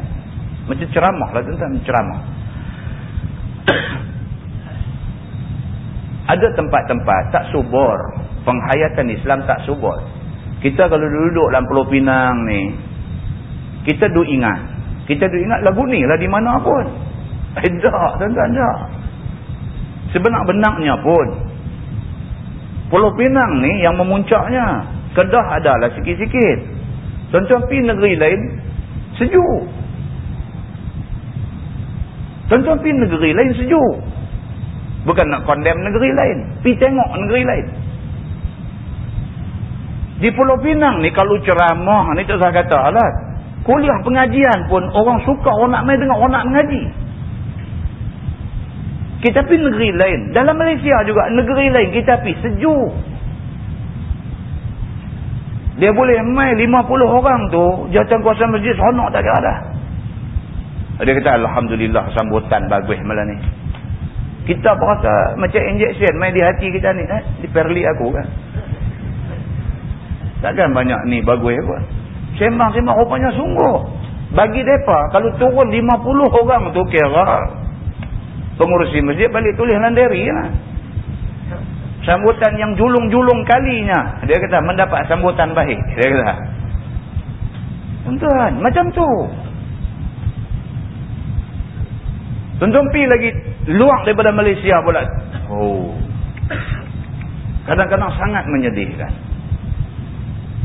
Macam ceramah lah tuan-tuan. Ceramah. Ada tempat-tempat tak subur penghayatan Islam tak subur. Kita kalau duduk dalam Pulau Pinang ni, kita duduk ingat. Kita duduk ingat lagu ni lah di mana pun. Eh tak, tuan-tuan tak. Sebenar-benarnya pun, Pulau Pinang ni yang memuncaknya, Kedah adalah sikit-sikit. Tuan-tuan pergi negeri lain, sejuk. Tuan-tuan pergi negeri lain sejuk. Bukan nak condemn negeri lain. Pergi tengok negeri lain. Di Pulau Pinang ni kalau ceramah ni tak saya kata lah. Kuliah pengajian pun orang suka orang nak main dengan orang nak mengaji. Kita pergi negeri lain. Dalam Malaysia juga negeri lain kita pergi sejuk. Dia boleh main 50 orang tu jatuh kuasa masjid seronok tak kira dah. Dia kata Alhamdulillah sambutan bagus malam ni. Kita berasa macam injection main di hati kita ni. Eh? Di perli aku kan. Takkan banyak ni bagus apa. Sembang-sembang rupanya sungguh. Bagi mereka, kalau turun 50 orang tu kira pengurusi masjid balik tulis landari lah. Sambutan yang julung-julung kalinya. Dia kata mendapat sambutan baik. Dia kata. Tuan-tuan, macam tu. Tuan-tuan pergi lagi luar daripada Malaysia pula. Oh. Kadang-kadang sangat menyedihkan.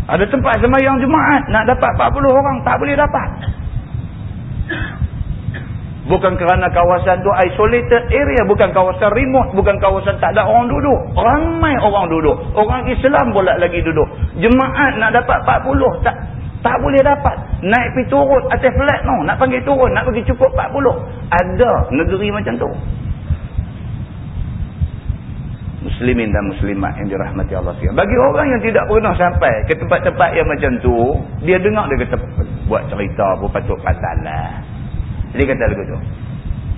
Ada tempat semayang Jumaat nak dapat 40 orang tak boleh dapat. Bukan kerana kawasan tu isolated area, bukan kawasan remote, bukan kawasan tak ada orang duduk. Ramai orang duduk. Orang Islam pula lagi duduk. Jemaat nak dapat 40 tak tak boleh dapat. Naik pergi turun atas flat no, nak panggil turun, nak pergi cukup 40. Ada negeri macam tu muslimin dan muslimat yang dirahmati Allah sekalian. Bagi orang yang tidak pernah sampai ke tempat-tempat yang macam tu, dia dengar dia kata buat cerita pun patut padalah. Dia kata lagu tu.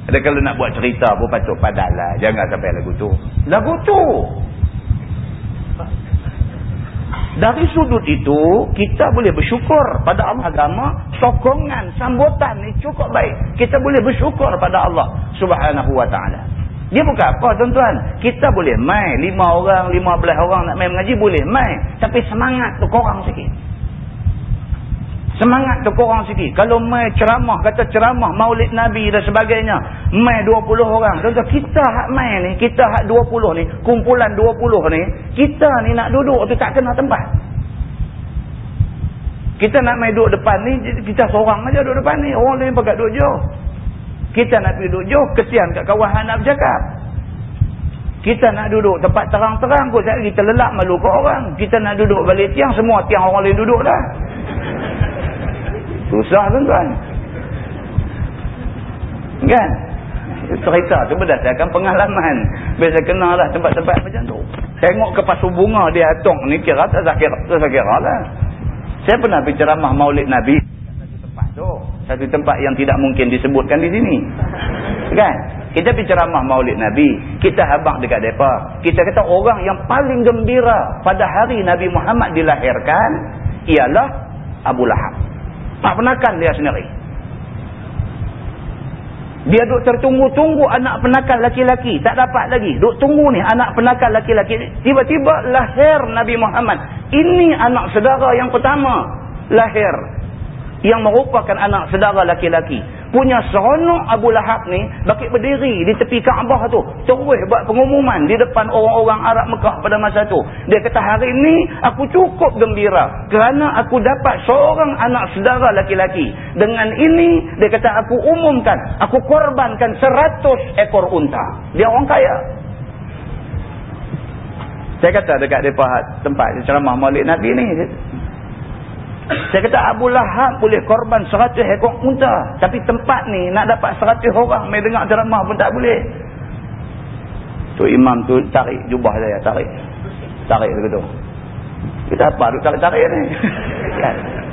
Ada kalau nak buat cerita pun patut padalah. Jangan sampai lagu tu. Lagu tu. Dari sudut itu, kita boleh bersyukur pada Allah agama, sokongan, sambutan ni cukup baik. Kita boleh bersyukur pada Allah subhanahu wa ta'ala. Dia bukan apa tuan-tuan. Kita boleh main. Lima orang, lima belas orang nak main mengaji boleh main. Tapi semangat tu korang sikit. Semangat tu korang sikit. Kalau main ceramah, kata ceramah, maulid Nabi dan sebagainya. Main dua puluh orang. Tuan-tuan, kita hak main ni, kita hak dua puluh ni, kumpulan dua puluh ni, kita ni nak duduk tu tak kena tempat. Kita nak main duduk depan ni, kita seorang aja duduk depan ni. Orang lain pakai duduk jauh. Kita nak pergi duduk jauh, kesian kat kawan nak bercakap. Kita nak duduk tempat terang-terang kot, kita lelak malu ke orang. Kita nak duduk balik tiang, semua tiang orang lain duduk dah. Susah tuan-tuan. Kan? Cerita tu berdasarkan pengalaman. Biasa kenal lah tempat-tempat macam tu. Tengok ke pasu bunga dia atok ni, kira tak tak sakit lah. Saya pernah bicara ceramah maulid Nabi. Satu tempat yang tidak mungkin disebutkan di sini. Kan? Kita bicara ceramah maulid Nabi. Kita habang dekat mereka. Kita kata orang yang paling gembira pada hari Nabi Muhammad dilahirkan ialah Abu Lahab. Tak penakan dia sendiri. Dia duk tertunggu-tunggu anak penakal laki-laki. Tak dapat lagi. Duk tunggu ni anak penakal laki-laki. Tiba-tiba lahir Nabi Muhammad. Ini anak saudara yang pertama lahir. Yang merupakan anak saudara laki-laki punya seronok Abu Lahab ni bakit berdiri di tepi Kaabah tu? Terus buat pengumuman di depan orang-orang Arab Mekah pada masa tu. Dia kata hari ni aku cukup gembira kerana aku dapat seorang anak saudara laki-laki dengan ini dia kata aku umumkan aku korbankan seratus ekor unta. Dia orang kaya. Saya kata dekat depan tempat ceramah Malik Nabi ni saya kata Abu Lahab boleh korban seratus ekor unta. Tapi tempat ni nak dapat seratus orang main dengar ceramah pun tak boleh. Tu imam tu tarik jubah saya. Tarik. Tarik begitu. Kita apa tu tarik-tarik ni?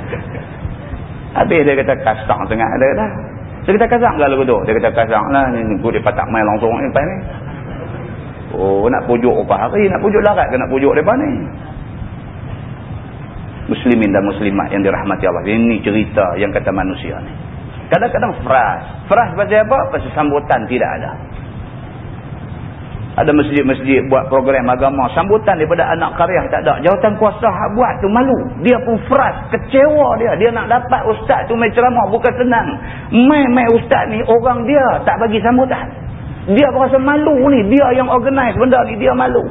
Habis dia kata kasang tengah dia kata. Dia kata kasang ke lagu tu? Dia kata kasang lah. Ni, ni, dia patak main langsung ni. ni. Oh nak pujuk apa hari? Nak pujuk larat ke nak pujuk depan ni? Muslimin dan muslimat yang dirahmati Allah. Ini cerita yang kata manusia ni. Kadang-kadang fras. Fras pasal apa? Pasal sambutan tidak ada. Ada masjid-masjid buat program agama. Sambutan daripada anak karya tak ada. Jawatan kuasa buat tu malu. Dia pun fras. Kecewa dia. Dia nak dapat ustaz tu main ceramah. Bukan senang. Main-main ustaz ni orang dia tak bagi sambutan. Dia berasa malu ni. Dia yang organize benda ni. Dia malu.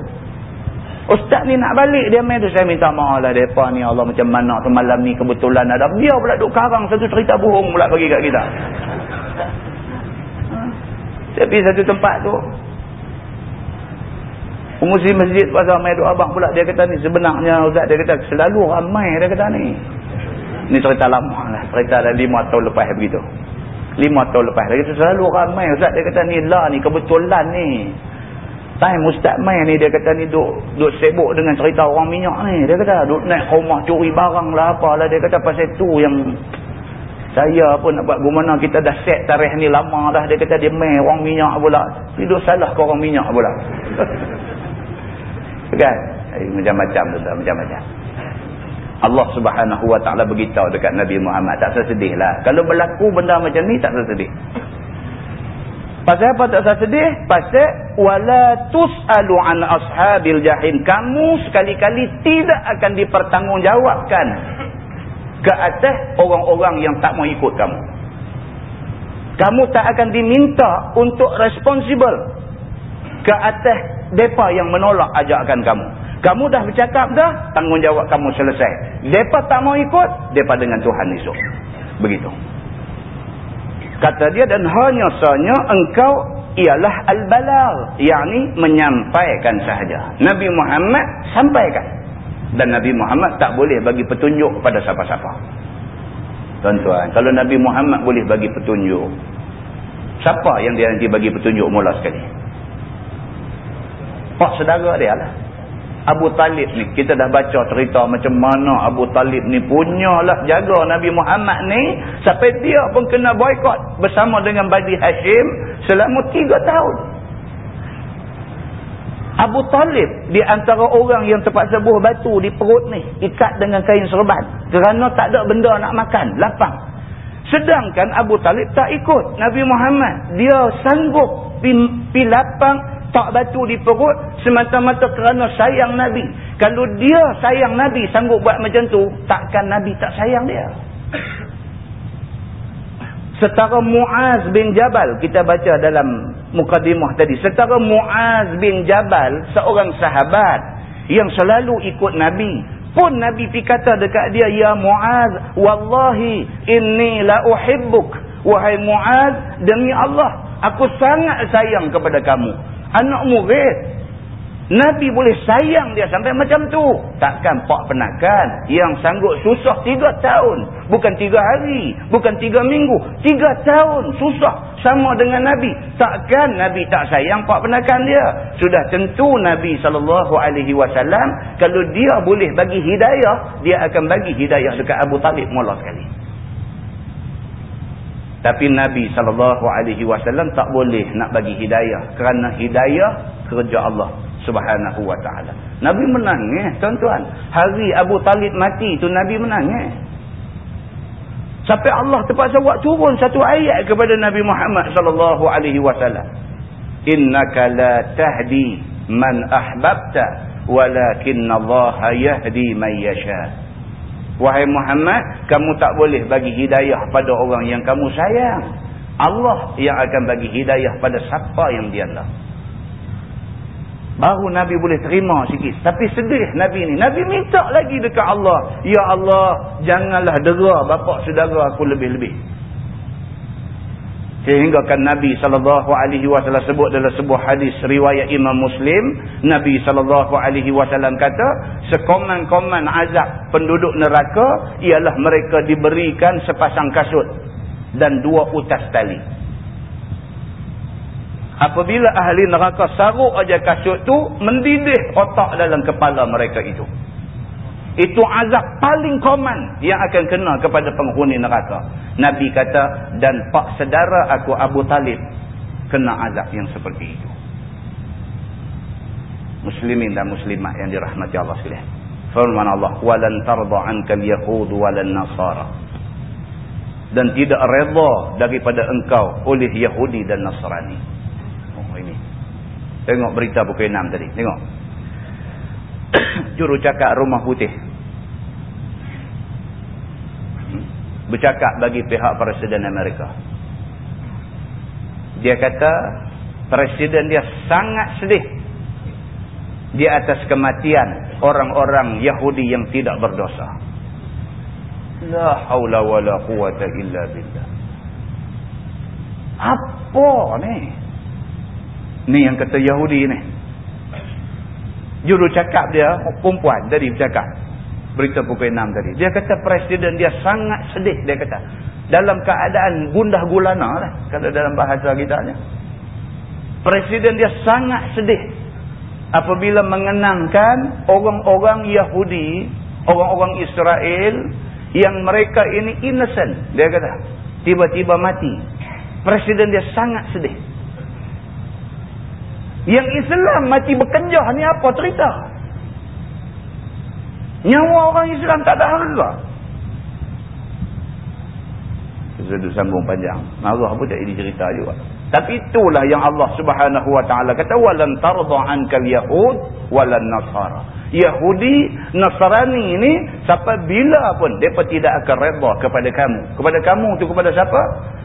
Ustaz ni nak balik dia main tu saya minta maaf lah depa ni Allah macam mana tu malam ni kebetulan ada dia pula duk karang satu cerita bohong pula bagi kat kita. Tapi satu tempat tu Pengusi masjid pasal main doa abang pula dia kata ni sebenarnya Ustaz dia kata selalu ramai dia kata ni. Ni cerita lama lah cerita dah lima tahun lepas begitu. Lima tahun lepas kata selalu ramai Ustaz dia kata ni lah ni kebetulan ni. Time Ustaz main ni dia kata ni duk, duk sibuk dengan cerita orang minyak ni. Dia kata duk naik rumah curi barang lah apalah. Dia kata pasal tu yang saya pun nak buat gimana kita dah set tarikh ni lama dah. Dia kata dia main orang minyak pula. Duk salah ke orang minyak pula. kan? Eh, macam-macam tu macam-macam. Allah subhanahu wa ta'ala beritahu dekat Nabi Muhammad. Tak sesedih lah. Kalau berlaku benda macam ni tak sesedih. Pasal apa tak usah sedih? Pasal wala tus'alu an ashabil jahim. Kamu sekali-kali tidak akan dipertanggungjawabkan ke atas orang-orang yang tak mau ikut kamu. Kamu tak akan diminta untuk responsible ke atas depa yang menolak ajakan kamu. Kamu dah bercakap dah, tanggungjawab kamu selesai. Depa tak mau ikut, depa dengan Tuhan esok. Begitu. Kata dia dan hanya sahaja engkau ialah al-balagh. yakni menyampaikan sahaja. Nabi Muhammad sampaikan. Dan Nabi Muhammad tak boleh bagi petunjuk kepada siapa-siapa. Tuan-tuan, kalau Nabi Muhammad boleh bagi petunjuk. Siapa yang dia nanti bagi petunjuk mula sekali? Pak saudara dia lah. Abu Talib ni kita dah baca cerita macam mana Abu Talib ni punyalah jaga Nabi Muhammad ni sampai dia pun kena boykot bersama dengan Badi Hashim selama tiga tahun. Abu Talib di antara orang yang terpaksa buah batu di perut ni ikat dengan kain serban kerana tak ada benda nak makan lapang. Sedangkan Abu Talib tak ikut Nabi Muhammad. Dia sanggup pi, pi lapang tak batu di perut semata-mata kerana sayang Nabi. Kalau dia sayang Nabi sanggup buat macam tu, takkan Nabi tak sayang dia. Setara Muaz bin Jabal, kita baca dalam mukadimah tadi. Setara Muaz bin Jabal, seorang sahabat yang selalu ikut Nabi. Pun Nabi pergi kata dekat dia, Ya Muaz, Wallahi inni la uhibbuk. Wahai Muaz, demi Allah, aku sangat sayang kepada kamu anak murid. Nabi boleh sayang dia sampai macam tu. Takkan pak penakan yang sanggup susah tiga tahun. Bukan tiga hari bukan tiga minggu. Tiga tahun susah sama dengan Nabi. Takkan Nabi tak sayang pak penakan dia. Sudah tentu Nabi SAW kalau dia boleh bagi hidayah dia akan bagi hidayah dekat Abu Talib mula sekali tapi Nabi SAW tak boleh nak bagi hidayah. Kerana hidayah kerja Allah subhanahu ta'ala. Nabi menangis tuan-tuan. Hari Abu Talib mati tu Nabi menangis. Sampai Allah terpaksa buat turun satu ayat kepada Nabi Muhammad wasallam. Innaka la tahdi man ahbabta walakinna Allah yahdi man yasha. Wahai Muhammad, kamu tak boleh bagi hidayah pada orang yang kamu sayang. Allah yang akan bagi hidayah pada siapa yang dia nak. Baru Nabi boleh terima sikit. Tapi sedih Nabi ni. Nabi minta lagi dekat Allah. Ya Allah, janganlah dera bapak saudara aku lebih-lebih. Sehingga kan Nabi SAW sebut dalam sebuah hadis riwayat Imam Muslim. Nabi SAW kata, sekoman-koman azab penduduk neraka ialah mereka diberikan sepasang kasut dan dua utas tali. Apabila ahli neraka saruk aja kasut tu, mendidih otak dalam kepala mereka itu. Itu azab paling common yang akan kena kepada penghuni neraka. Nabi kata, dan pak sedara aku Abu Talib kena azab yang seperti itu. Muslimin dan muslimat yang dirahmati Allah sekalian. Firman Allah, "Walan tarda 'anka al-yahud walan nasara." Dan tidak redha daripada engkau oleh Yahudi dan Nasrani. Tengok berita buku 6 tadi. Tengok. Juru cakap rumah putih. Bercakap bagi pihak Presiden Amerika. Dia kata Presiden dia sangat sedih. Di atas kematian orang-orang Yahudi yang tidak berdosa. La hawla wa la quwata illa billah. Apa ni? Ni yang kata Yahudi ni. Juru cakap dia, perempuan tadi bercakap. Berita pukul 6 tadi. Dia kata presiden dia sangat sedih. Dia kata. Dalam keadaan gundah gulana lah. Kalau dalam bahasa kita ni. Presiden dia sangat sedih. Apabila mengenangkan orang-orang Yahudi. Orang-orang Israel. Yang mereka ini innocent. Dia kata. Tiba-tiba mati. Presiden dia sangat sedih. Yang Islam mati berkenjah ni apa cerita? Nyawa orang Islam tak ada harga. Saya sambung panjang. Marah pun tak ini cerita juga. Tapi itulah yang Allah subhanahu wa ta'ala kata. وَلَنْ تَرْضَ عَنْكَ الْيَهُودِ وَلَنْ نَصَارَ Yahudi, Nasrani ini sampai bila pun mereka tidak akan reda kepada kamu. Kepada kamu tu kepada siapa?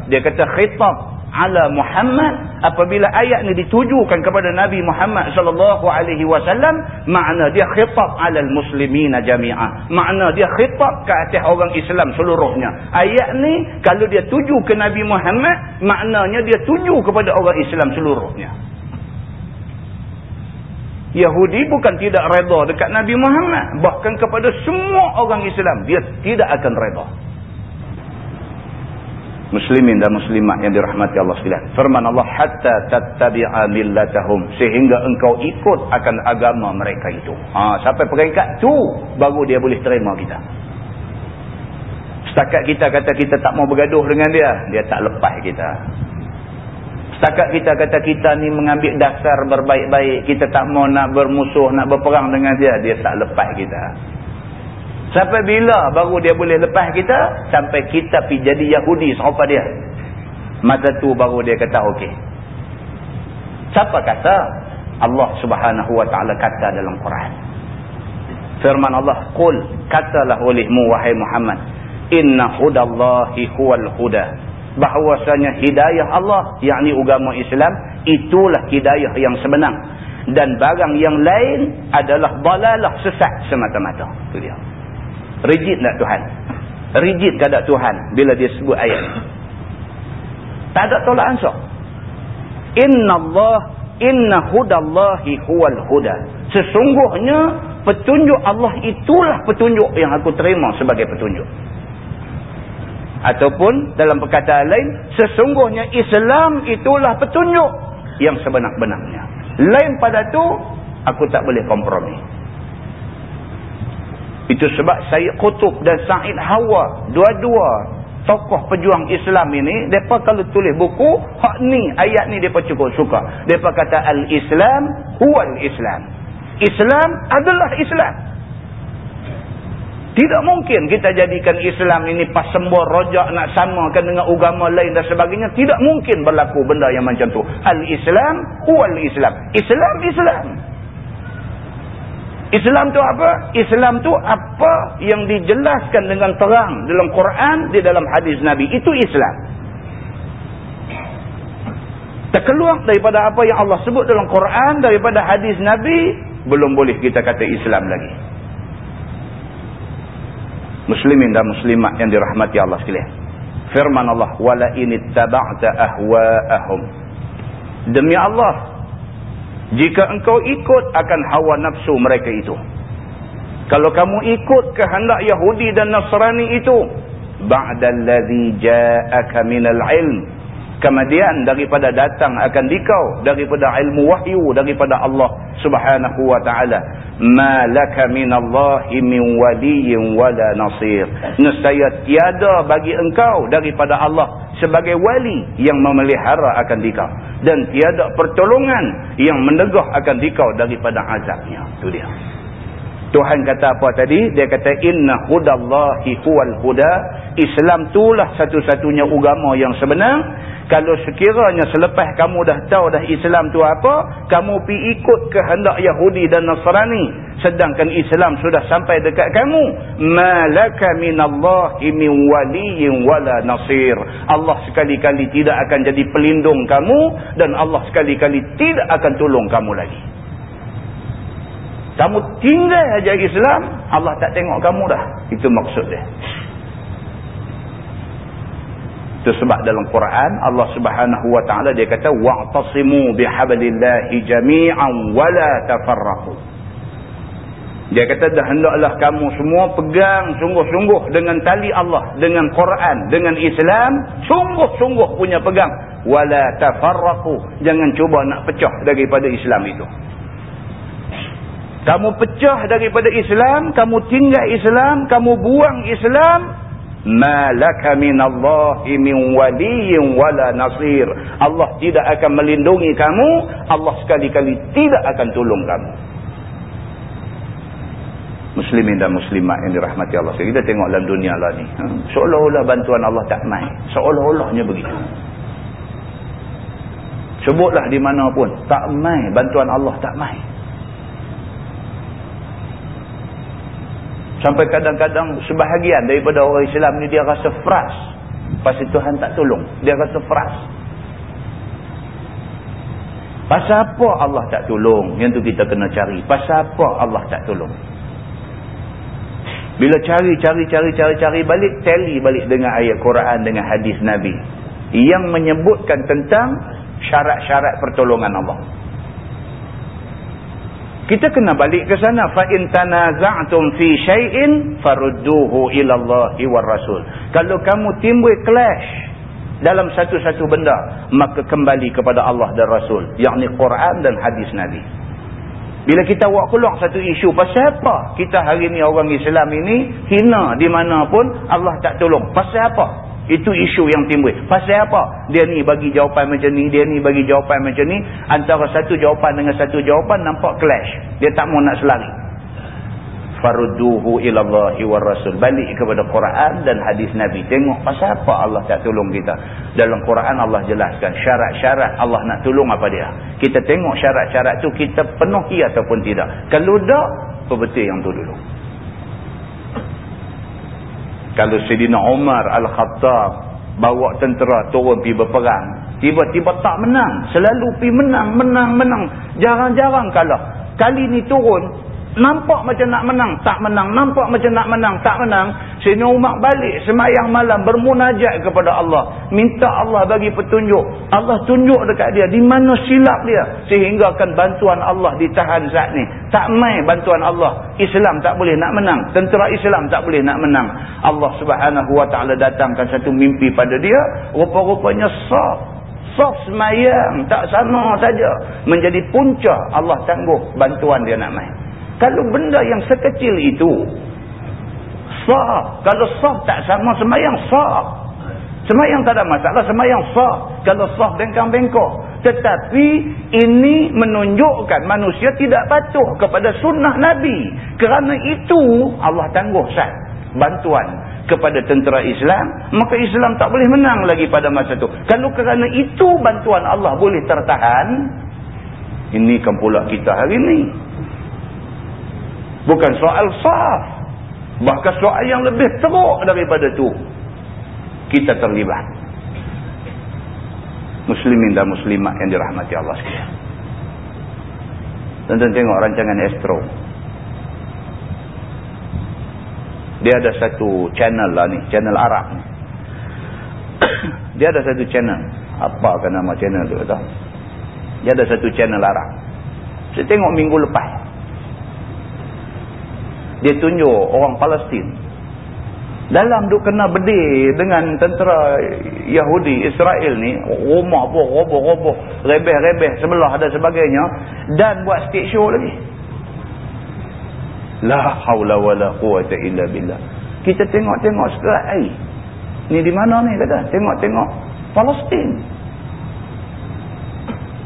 Dia kata khitab ala Muhammad apabila ayat ni ditujukan kepada Nabi Muhammad sallallahu alaihi wasallam makna dia khitab alal muslimina jami'ah makna dia khitab ke atas orang Islam seluruhnya. Ayat ni kalau dia tuju ke Nabi Muhammad maknanya dia tuju kepada orang Islam seluruhnya. Yahudi bukan tidak reda dekat Nabi Muhammad. Bahkan kepada semua orang Islam dia tidak akan reda muslimin dan muslimat yang dirahmati Allah sekalian. Firman Allah hatta tattabi'a millatahum sehingga engkau ikut akan agama mereka itu. Ha sampai peringkat tu baru dia boleh terima kita. Setakat kita kata kita tak mau bergaduh dengan dia, dia tak lepas kita. Setakat kita kata kita ni mengambil dasar berbaik-baik, kita tak mau nak bermusuh, nak berperang dengan dia, dia tak lepas kita. Sampai bila baru dia boleh lepas kita? Sampai kita pergi jadi Yahudi serupa dia. Masa tu baru dia kata okey. Siapa kata? Allah subhanahu wa ta'ala kata dalam Quran. Firman Allah, Qul katalah olehmu wahai Muhammad. Inna hudallahi huwal huda. Bahawasanya hidayah Allah, yakni agama Islam, itulah hidayah yang sebenar. Dan barang yang lain adalah balalah sesat semata-mata. Itu dia. Rigid tak Tuhan? Rigid tak Tuhan bila dia sebut ayat ni? Tak ada tolak ansur. Inna Allah, inna hudallahi huwal huda. Sesungguhnya petunjuk Allah itulah petunjuk yang aku terima sebagai petunjuk. Ataupun dalam perkataan lain, sesungguhnya Islam itulah petunjuk yang sebenar-benarnya. Lain pada tu, aku tak boleh kompromi. Itu sebab Syed Qutub dan Sa'id Hawa, dua-dua tokoh pejuang Islam ini, mereka kalau tulis buku, hak ni, ayat ni mereka cukup suka. Mereka kata Al-Islam, huwal Islam. Islam adalah Islam. Tidak mungkin kita jadikan Islam ini pas sembuh rojak nak samakan dengan agama lain dan sebagainya. Tidak mungkin berlaku benda yang macam tu. Al-Islam, huwal-Islam. Islam, Islam. Islam tu apa? Islam tu apa yang dijelaskan dengan terang dalam Quran, di dalam hadis Nabi. Itu Islam. Terkeluar daripada apa yang Allah sebut dalam Quran, daripada hadis Nabi, belum boleh kita kata Islam lagi muslimin dan muslimat yang dirahmati Allah sekalian. Firman Allah, "Wala in ittaba'ta ahwa'ahum." Demi Allah, jika engkau ikut akan hawa nafsu mereka itu. Kalau kamu ikut kehendak Yahudi dan Nasrani itu, ba'dallazi ja'aka minal 'ilm, kemudian daripada datang akan dikau daripada ilmu wahyu daripada Allah Subhanahu wa taala. Ma laka minallahi min waliyyin wala nasir. Nescaya tiada bagi engkau daripada Allah sebagai wali yang memelihara akan dikau dan tiada pertolongan yang menegah akan dikau daripada azabnya itu dia Tuhan kata apa tadi? Dia kata inna hudallahi huwal huda. Islam itulah satu-satunya agama yang sebenar. Kalau sekiranya selepas kamu dah tahu dah Islam tu apa, kamu pi ikut kehendak Yahudi dan Nasrani, sedangkan Islam sudah sampai dekat kamu, malaka minallahi min waliyyin wala nasir. Allah sekali-kali tidak akan jadi pelindung kamu dan Allah sekali-kali tidak akan tolong kamu lagi. Kamu tinggal aja Islam, Allah tak tengok kamu dah. Itu maksud dia. Itu sebab dalam Quran Allah Subhanahu wa taala dia kata wa'tasimu bihablillahi jami'an wala tafarraqu. Dia kata dah hendaklah kamu semua pegang sungguh-sungguh dengan tali Allah, dengan Quran, dengan Islam, sungguh-sungguh punya pegang wala tafarraqu. Jangan cuba nak pecah daripada Islam itu. Kamu pecah daripada Islam, kamu tinggal Islam, kamu buang Islam, malaka minallahi min waliyyin wala nasir. Allah tidak akan melindungi kamu. Allah sekali-kali tidak akan tolong kamu. Muslimin dan muslimat yang dirahmati Allah. Kita tengok dalam dunia lah ni. Ha? seolah-olah bantuan Allah tak mai. Seolah-olahnya begitu. Sebutlah di mana pun. Tak mai. Bantuan Allah tak mai Sampai kadang-kadang sebahagian daripada orang Islam ni dia rasa fras. Pasal Tuhan tak tolong. Dia rasa fras. Pasal apa Allah tak tolong? Yang tu kita kena cari. Pasal apa Allah tak tolong? Bila cari, cari, cari, cari, cari balik, tally balik dengan ayat Quran, dengan hadis Nabi. Yang menyebutkan tentang syarat-syarat pertolongan Allah. Kita kena balik ke sana. Fa in tanaza'tum fi syai'in farudduhu ila Allahi war Rasul. Kalau kamu timbul clash dalam satu-satu benda, maka kembali kepada Allah dan Rasul, yakni Quran dan hadis Nabi. Bila kita buat keluar satu isu, pasal apa kita hari ni orang Islam ini hina di mana pun Allah tak tolong? Pasal apa? Itu isu yang timbul. Pasal apa? Dia ni bagi jawapan macam ni, dia ni bagi jawapan macam ni. Antara satu jawapan dengan satu jawapan nampak clash. Dia tak mau nak selari. Farudduhu ilallahi wa rasul. Balik kepada Quran dan hadis Nabi. Tengok pasal apa Allah tak tolong kita. Dalam Quran Allah jelaskan syarat-syarat Allah nak tolong apa dia. Kita tengok syarat-syarat tu kita penuhi ataupun tidak. Kalau tak, betul yang tu dulu. Kalau Sayyidina Umar Al-Khattab bawa tentera turun pergi berperang, tiba-tiba tak menang. Selalu pergi menang, menang, menang. Jarang-jarang kalah. Kali ni turun, Nampak macam nak menang, tak menang. Nampak macam nak menang, tak menang. Sayyidina Umar balik semayang malam bermunajat kepada Allah. Minta Allah bagi petunjuk. Allah tunjuk dekat dia di mana silap dia. Sehingga akan bantuan Allah ditahan saat ni. Tak main bantuan Allah. Islam tak boleh nak menang. Tentera Islam tak boleh nak menang. Allah subhanahu wa ta'ala datangkan satu mimpi pada dia. Rupa-rupanya sah. Sah semayang. Tak sama saja. Menjadi punca Allah tangguh bantuan dia nak main. Kalau benda yang sekecil itu sah. Kalau sah tak sama semayang sah. Semayang tak ada masalah. Semayang sah. Kalau sah bengkang-bengkok. Tetapi ini menunjukkan manusia tidak patuh kepada sunnah Nabi. Kerana itu Allah tangguh sah bantuan kepada tentera Islam. Maka Islam tak boleh menang lagi pada masa itu. Kalau kerana itu bantuan Allah boleh tertahan. Ini kan pula kita hari ini. Bukan soal sah. Bahkan soal yang lebih teruk daripada itu. Kita terlibat muslimin dan muslimat yang dirahmati Allah sekalian. Tonton tengok rancangan Astro. Dia ada satu channel lah ni, channel Arab ni. Dia ada satu channel. Apa kan nama channel tu tahu? Dia ada satu channel Arab. Saya tengok minggu lepas. Dia tunjuk orang Palestin. Dalam duk kena berdiri dengan tentera Yahudi Israel ni rumah pun roboh-roboh rebeh-rebeh sebelah dan sebagainya dan buat stage show lagi. La haula wala quwata illa billah. Kita tengok-tengok sekarang ai ni di mana ni? kata. Tengok-tengok Palestin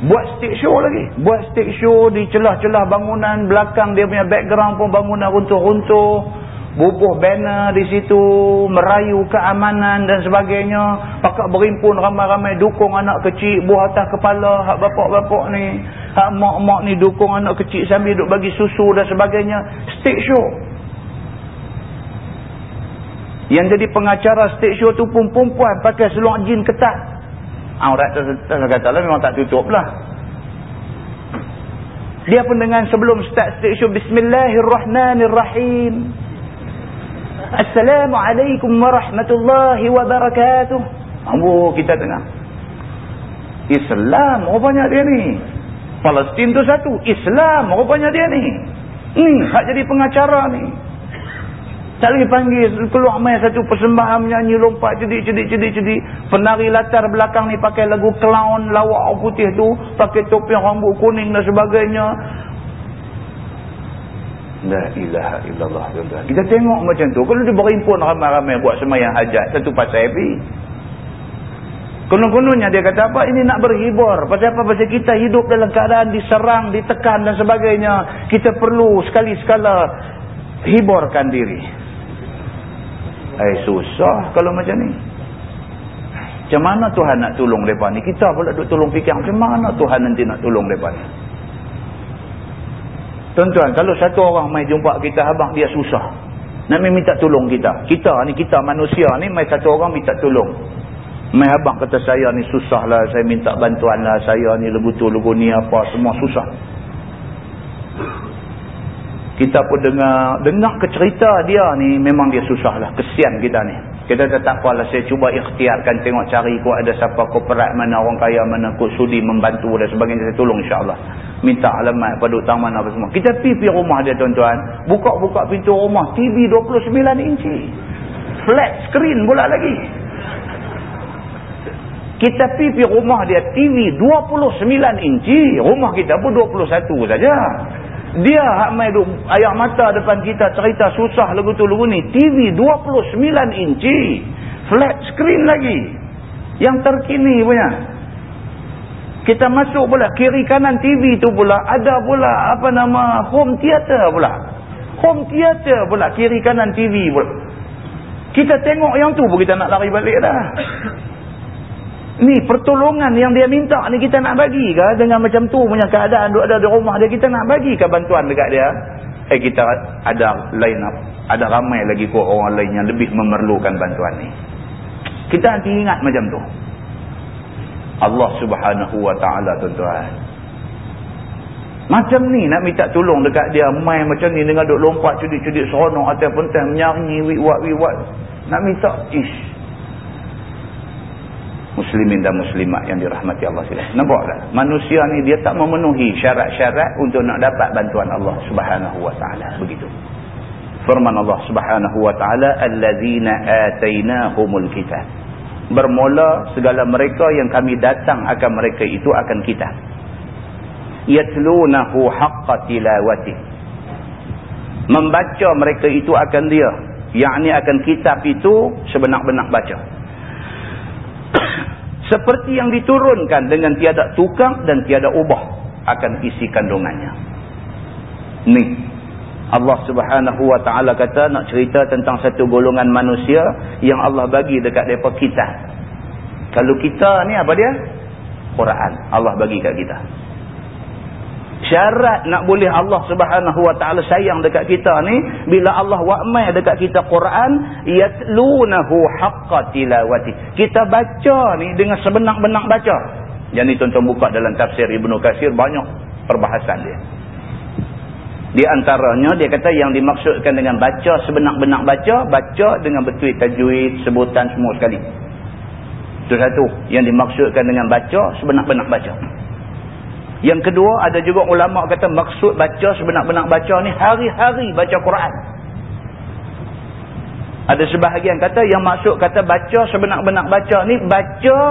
buat stage show lagi buat stage show di celah-celah bangunan belakang dia punya background pun bangunan runtuh-runtuh bubuh banner di situ, merayu keamanan dan sebagainya, pakak berimpun ramai-ramai dukung anak kecil, buah atas kepala, hak bapak-bapak ni, hak mak-mak ni dukung anak kecil sambil duk bagi susu dan sebagainya, stage show. Yang jadi pengacara stage show tu pun perempuan pakai seluar jin ketat. Aurat ah, kata lah memang tak tutup lah. Dia pun dengan sebelum start stage show, Bismillahirrahmanirrahim. Assalamualaikum warahmatullahi wabarakatuh. Ambo kita dengar. Islam rupanya dia ni. Palestin tu satu. Islam rupanya dia ni. Hmm, hak jadi pengacara ni. Tak lagi panggil keluar main satu persembahan menyanyi lompat cedik cedik cedik cedik. Penari latar belakang ni pakai lagu clown lawak putih tu. Pakai topi rambut kuning dan sebagainya. La ilaha illallah. Kita tengok macam tu. Kalau dia berimpun ramai-ramai buat semayang hajat. Satu pasal happy. Konon-kononnya dia kata apa? Ini nak berhibur. Pasal apa? Pasal kita hidup dalam keadaan diserang, ditekan dan sebagainya. Kita perlu sekali-sekala hiburkan diri. Eh susah kalau macam ni. Macam mana Tuhan nak tolong mereka ni? Kita pula duk tolong fikir. Macam mana Tuhan nanti nak tolong mereka ni? Tuan-tuan, kalau satu orang mai jumpa kita abang dia susah. Nak minta tolong kita. Kita ni, kita manusia ni, mai satu orang minta tolong. Mai abang kata saya ni susah lah, saya minta bantuan lah, saya ni lebutu lugu ni apa, semua susah. Kita pun dengar, dengar kecerita dia ni, memang dia susah lah. Kesian kita ni. Kita kata tak apalah, saya cuba ikhtiarkan tengok cari kau ada siapa korporat mana orang kaya, mana kau sudi membantu dan sebagainya, saya tolong insyaAllah minta alamat pada taman apa semua. Kita pergi rumah dia tuan-tuan. Buka-buka pintu rumah. TV 29 inci. Flat screen pula lagi. Kita pergi rumah dia TV 29 inci. Rumah kita pun 21 saja. Dia hak main duk ayak mata depan kita cerita susah lagu tu lagu ni. TV 29 inci. Flat screen lagi. Yang terkini punya. Kita masuk pula kiri kanan TV tu pula ada pula apa nama home theater pula. Home theater pula kiri kanan TV pula. Kita tengok yang tu pun kita nak lari balik dah. Ni pertolongan yang dia minta ni kita nak bagi ke dengan macam tu punya keadaan duk ada di rumah dia kita nak bagi ke bantuan dekat dia. Eh kita ada lain ada ramai lagi kok orang lain yang lebih memerlukan bantuan ni. Kita nanti ingat macam tu. Allah subhanahu wa ta'ala tuan-tuan. Macam ni nak minta tolong dekat dia. Main macam ni dengan duk lompat cudik-cudik seronok atas pentas menyanyi wiwat-wiwat. Nak minta ish. Muslimin dan muslimat yang dirahmati Allah SWT. Nampak tak? Manusia ni dia tak memenuhi syarat-syarat untuk nak dapat bantuan Allah subhanahu wa ta'ala. Begitu. Firman Allah subhanahu wa ta'ala. Allazina kitab bermula segala mereka yang kami datang akan mereka itu akan kita yatlunahu haqqa tilawati membaca mereka itu akan dia yakni akan kitab itu sebenar-benar baca seperti yang diturunkan dengan tiada tukang dan tiada ubah akan isi kandungannya. Ni Allah subhanahu wa ta'ala kata nak cerita tentang satu golongan manusia yang Allah bagi dekat mereka kita. Kalau kita ni apa dia? Quran. Allah bagi kat kita syarat nak boleh Allah subhanahu wa ta'ala sayang dekat kita ni bila Allah wa'mai dekat kita Quran yatlunahu haqqa tilawati. Kita baca ni dengan sebenar-benar baca. Yang ni tuan-tuan buka dalam tafsir Ibn Qasir banyak perbahasan dia. Di antaranya dia kata yang dimaksudkan dengan baca sebenar-benar baca baca dengan betul tajwid sebutan semua sekali. Itu satu. Yang dimaksudkan dengan baca sebenar-benar baca yang kedua, ada juga ulama kata maksud baca sebenar-benar baca ni hari-hari baca Quran. Ada sebahagian kata yang maksud kata baca sebenar-benar baca ni baca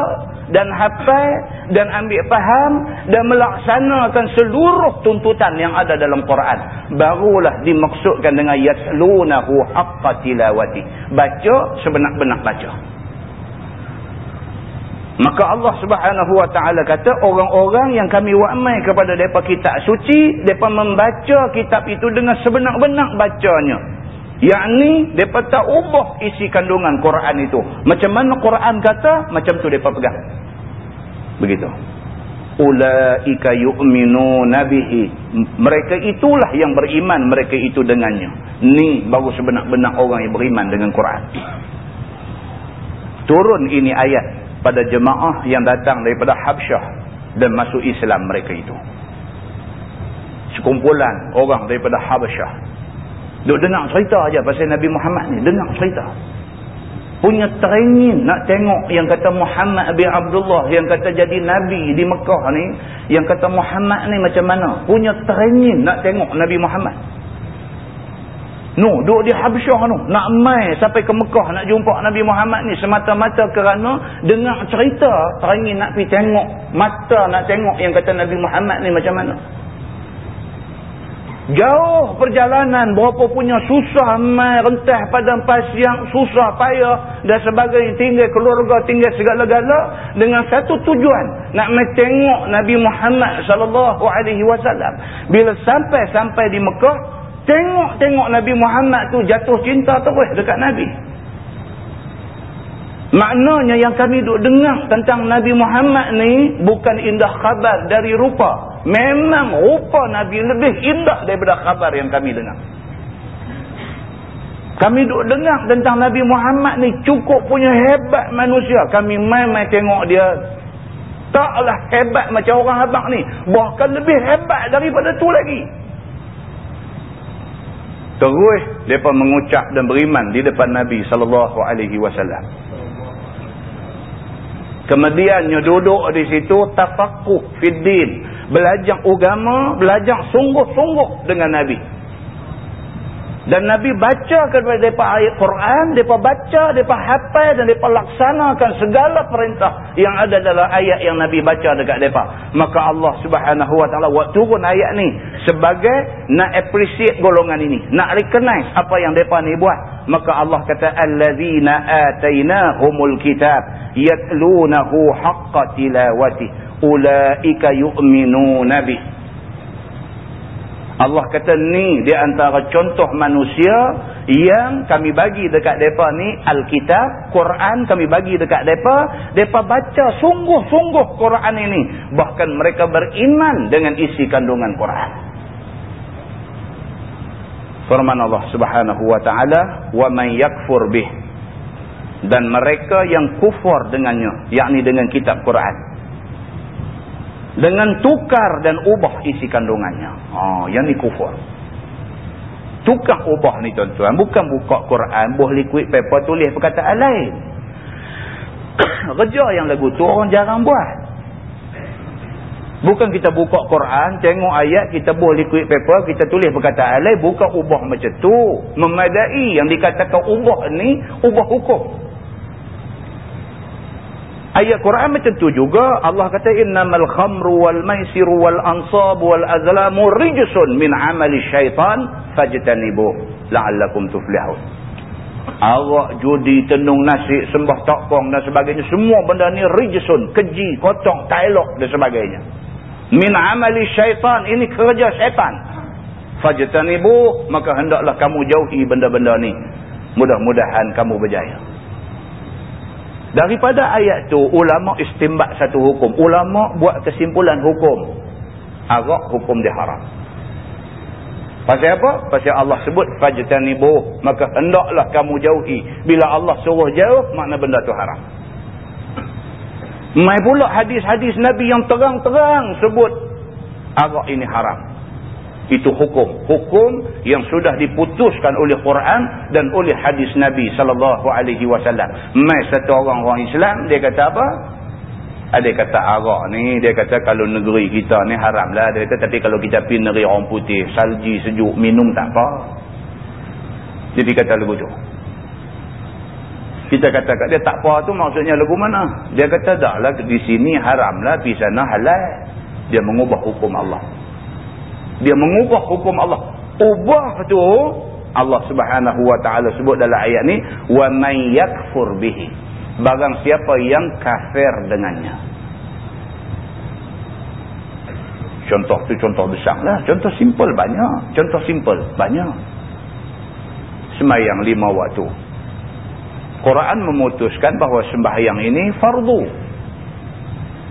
dan hafal dan ambil faham dan melaksanakan seluruh tuntutan yang ada dalam Quran. Barulah dimaksudkan dengan yatlunahu haqqa tilawati. Baca sebenar-benar baca. Maka Allah subhanahu wa ta'ala kata orang-orang yang kami wa'mai kepada mereka kitab suci, mereka membaca kitab itu dengan sebenar-benar bacanya. Yang ni, mereka tak ubah isi kandungan Quran itu. Macam mana Quran kata, macam tu mereka pegang. Begitu. Ula'ika yu'minu nabihi. Mereka itulah yang beriman mereka itu dengannya. Ni baru sebenar-benar orang yang beriman dengan Quran. Turun ini ayat pada jemaah yang datang daripada Habsyah dan masuk Islam mereka itu. Sekumpulan orang daripada Habsyah. Duk dengar cerita aja pasal Nabi Muhammad ni, dengar cerita. Punya teringin nak tengok yang kata Muhammad bin Abdullah yang kata jadi Nabi di Mekah ni, yang kata Muhammad ni macam mana? Punya teringin nak tengok Nabi Muhammad. No, duduk di Habsyah tu. Nak mai sampai ke Mekah nak jumpa Nabi Muhammad ni semata-mata kerana dengar cerita teringin nak pergi tengok. Mata nak tengok yang kata Nabi Muhammad ni macam mana. Jauh perjalanan berapa punya susah mai rentah padang pasir susah payah dan sebagainya tinggal keluarga tinggal segala-gala dengan satu tujuan nak mai tengok Nabi Muhammad sallallahu alaihi wasallam bila sampai-sampai di Mekah Tengok-tengok Nabi Muhammad tu jatuh cinta terus dekat Nabi. Maknanya yang kami duk dengar tentang Nabi Muhammad ni bukan indah khabar dari rupa. Memang rupa Nabi lebih indah daripada khabar yang kami dengar. Kami duk dengar tentang Nabi Muhammad ni cukup punya hebat manusia. Kami main-main tengok dia. Taklah hebat macam orang abang ni. Bahkan lebih hebat daripada tu lagi. Terus mereka mengucap dan beriman di depan Nabi SAW. Kemudiannya duduk di situ tafakuh fiddin. Belajar agama, belajar sungguh-sungguh dengan Nabi. Dan Nabi baca kepada mereka ayat Quran, mereka baca, mereka hafal dan mereka laksanakan segala perintah yang ada dalam ayat yang Nabi baca dekat mereka. Maka Allah subhanahu wa ta'ala waktu turun ayat ni sebagai nak appreciate golongan ini. Nak recognize apa yang mereka ni buat. Maka Allah kata, Allazina atainahumul kitab yatlunahu haqqa tilawati ulaika yu'minuna nabih. Allah kata ni di antara contoh manusia yang kami bagi dekat-depa ni Alkitab, Quran kami bagi dekat depa, depa baca sungguh-sungguh Quran ini. Bahkan mereka beriman dengan isi kandungan Quran. Firman Allah subhanahu wa ta'ala, "Wa man yakfur bih" Dan mereka yang kufur dengannya, yakni dengan kitab Quran dengan tukar dan ubah isi kandungannya. Oh, yang ni kufur. Tukar ubah ni tuan-tuan. Bukan buka Quran, buah liquid paper, tulis perkataan lain. Kerja yang lagu tu orang jarang buat. Bukan kita buka Quran, tengok ayat, kita buah liquid paper, kita tulis perkataan lain. Bukan ubah macam tu. Memadai yang dikatakan ubah ni, ubah hukum. Ayat Quran macam tu juga Allah kata innamal khamru wal maisiru wal ansab wal azlamu rijsun min amali syaitan fajtanibu la'allakum tuflihun. arak, judi, tenung nasi, sembah takpong dan sebagainya. Semua benda ni rijisun, keji, kotong, tak elok dan sebagainya. Min amali syaitan, ini kerja syaitan. Fajtanibu, maka hendaklah kamu jauhi benda-benda ni. Mudah-mudahan kamu berjaya. Daripada ayat tu, ulama istimbak satu hukum. Ulama buat kesimpulan hukum. Arak hukum dia haram. Pasal apa? Pasal Allah sebut fajtanibu, maka hendaklah kamu jauhi. Bila Allah suruh jauh, makna benda tu haram. Mai pula hadis-hadis Nabi yang terang-terang sebut arak ini haram. Itu hukum. Hukum yang sudah diputuskan oleh Quran dan oleh hadis Nabi sallallahu alaihi wasallam. Mai satu orang orang Islam dia kata apa? Ada kata arak ni, dia kata kalau negeri kita ni haram lah. Dia kata tapi kalau kita pergi negeri orang putih, salji sejuk, minum tak apa. Jadi kata lagu tu. Kita kata kat dia tak apa tu maksudnya lagu mana? Dia kata dah lah di sini haram lah, di sana halal. Dia mengubah hukum Allah. Dia mengubah hukum Allah. Ubah tu Allah Subhanahu wa taala sebut dalam ayat ni wa may yakfur bihi. Barang siapa yang kafir dengannya. Contoh tu contoh besar lah. Contoh simple banyak. Contoh simple banyak. Semayang lima waktu. Quran memutuskan bahawa sembahyang ini fardu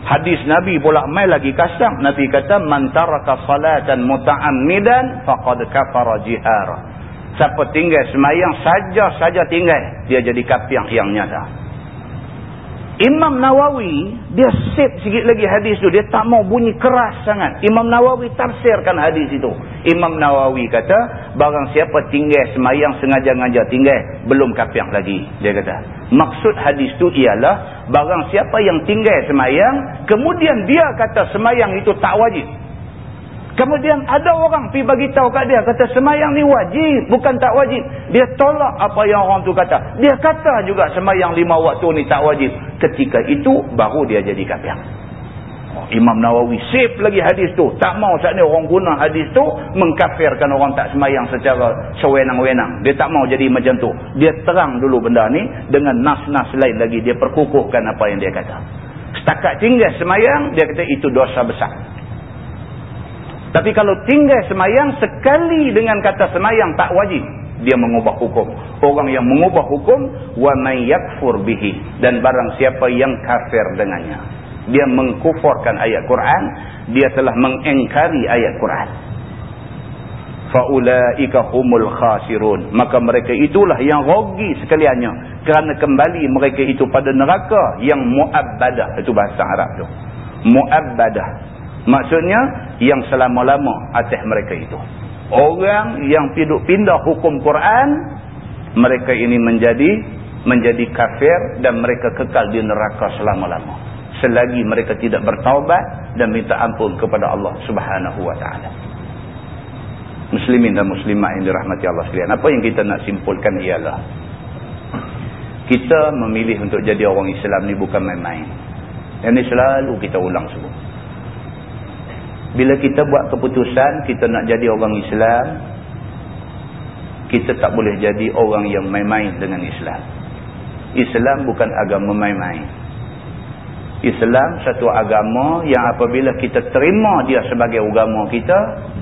hadis Nabi pula mai lagi kasang Nabi kata man taraka salatan muta'ammidan faqad kafara jihara. Siapa tinggal semayang saja-saja tinggal dia jadi kafir yang nyata Imam Nawawi dia set sikit lagi hadis tu. Dia tak mau bunyi keras sangat. Imam Nawawi tafsirkan hadis itu. Imam Nawawi kata barang siapa tinggal semayang sengaja-ngaja tinggal belum kapiak lagi. Dia kata maksud hadis tu ialah barang siapa yang tinggal semayang kemudian dia kata semayang itu tak wajib Kemudian ada orang pergi tahu kat dia kata semayang ni wajib bukan tak wajib. Dia tolak apa yang orang tu kata. Dia kata juga semayang lima waktu ni tak wajib. Ketika itu baru dia jadi kafir. Oh, Imam Nawawi save lagi hadis tu. Tak mau saat ni orang guna hadis tu mengkafirkan orang tak semayang secara sewenang-wenang. Dia tak mau jadi macam tu. Dia terang dulu benda ni dengan nas-nas lain lagi dia perkukuhkan apa yang dia kata. Setakat tinggal semayang dia kata itu dosa besar. Tapi kalau tinggal semayang sekali dengan kata semayang tak wajib. Dia mengubah hukum. Orang yang mengubah hukum. wa yakfur bihi. Dan barang siapa yang kafir dengannya. Dia mengkufurkan ayat Quran. Dia telah mengengkari ayat Quran. Faulaika humul khasirun. Maka mereka itulah yang rogi sekaliannya. Kerana kembali mereka itu pada neraka yang mu'abbadah. Itu bahasa Arab tu. Mu'abbadah. Maksudnya yang selama-lama atas mereka itu. Orang yang pindah hukum Quran, mereka ini menjadi menjadi kafir dan mereka kekal di neraka selama-lama. Selagi mereka tidak bertaubat dan minta ampun kepada Allah Subhanahu wa taala. Muslimin dan muslimat yang dirahmati Allah sekalian, apa yang kita nak simpulkan ialah kita memilih untuk jadi orang Islam ni bukan main-main. Ini selalu kita ulang semua. Bila kita buat keputusan kita nak jadi orang Islam, kita tak boleh jadi orang yang main-main dengan Islam. Islam bukan agama main-main. Islam satu agama yang apabila kita terima dia sebagai agama kita,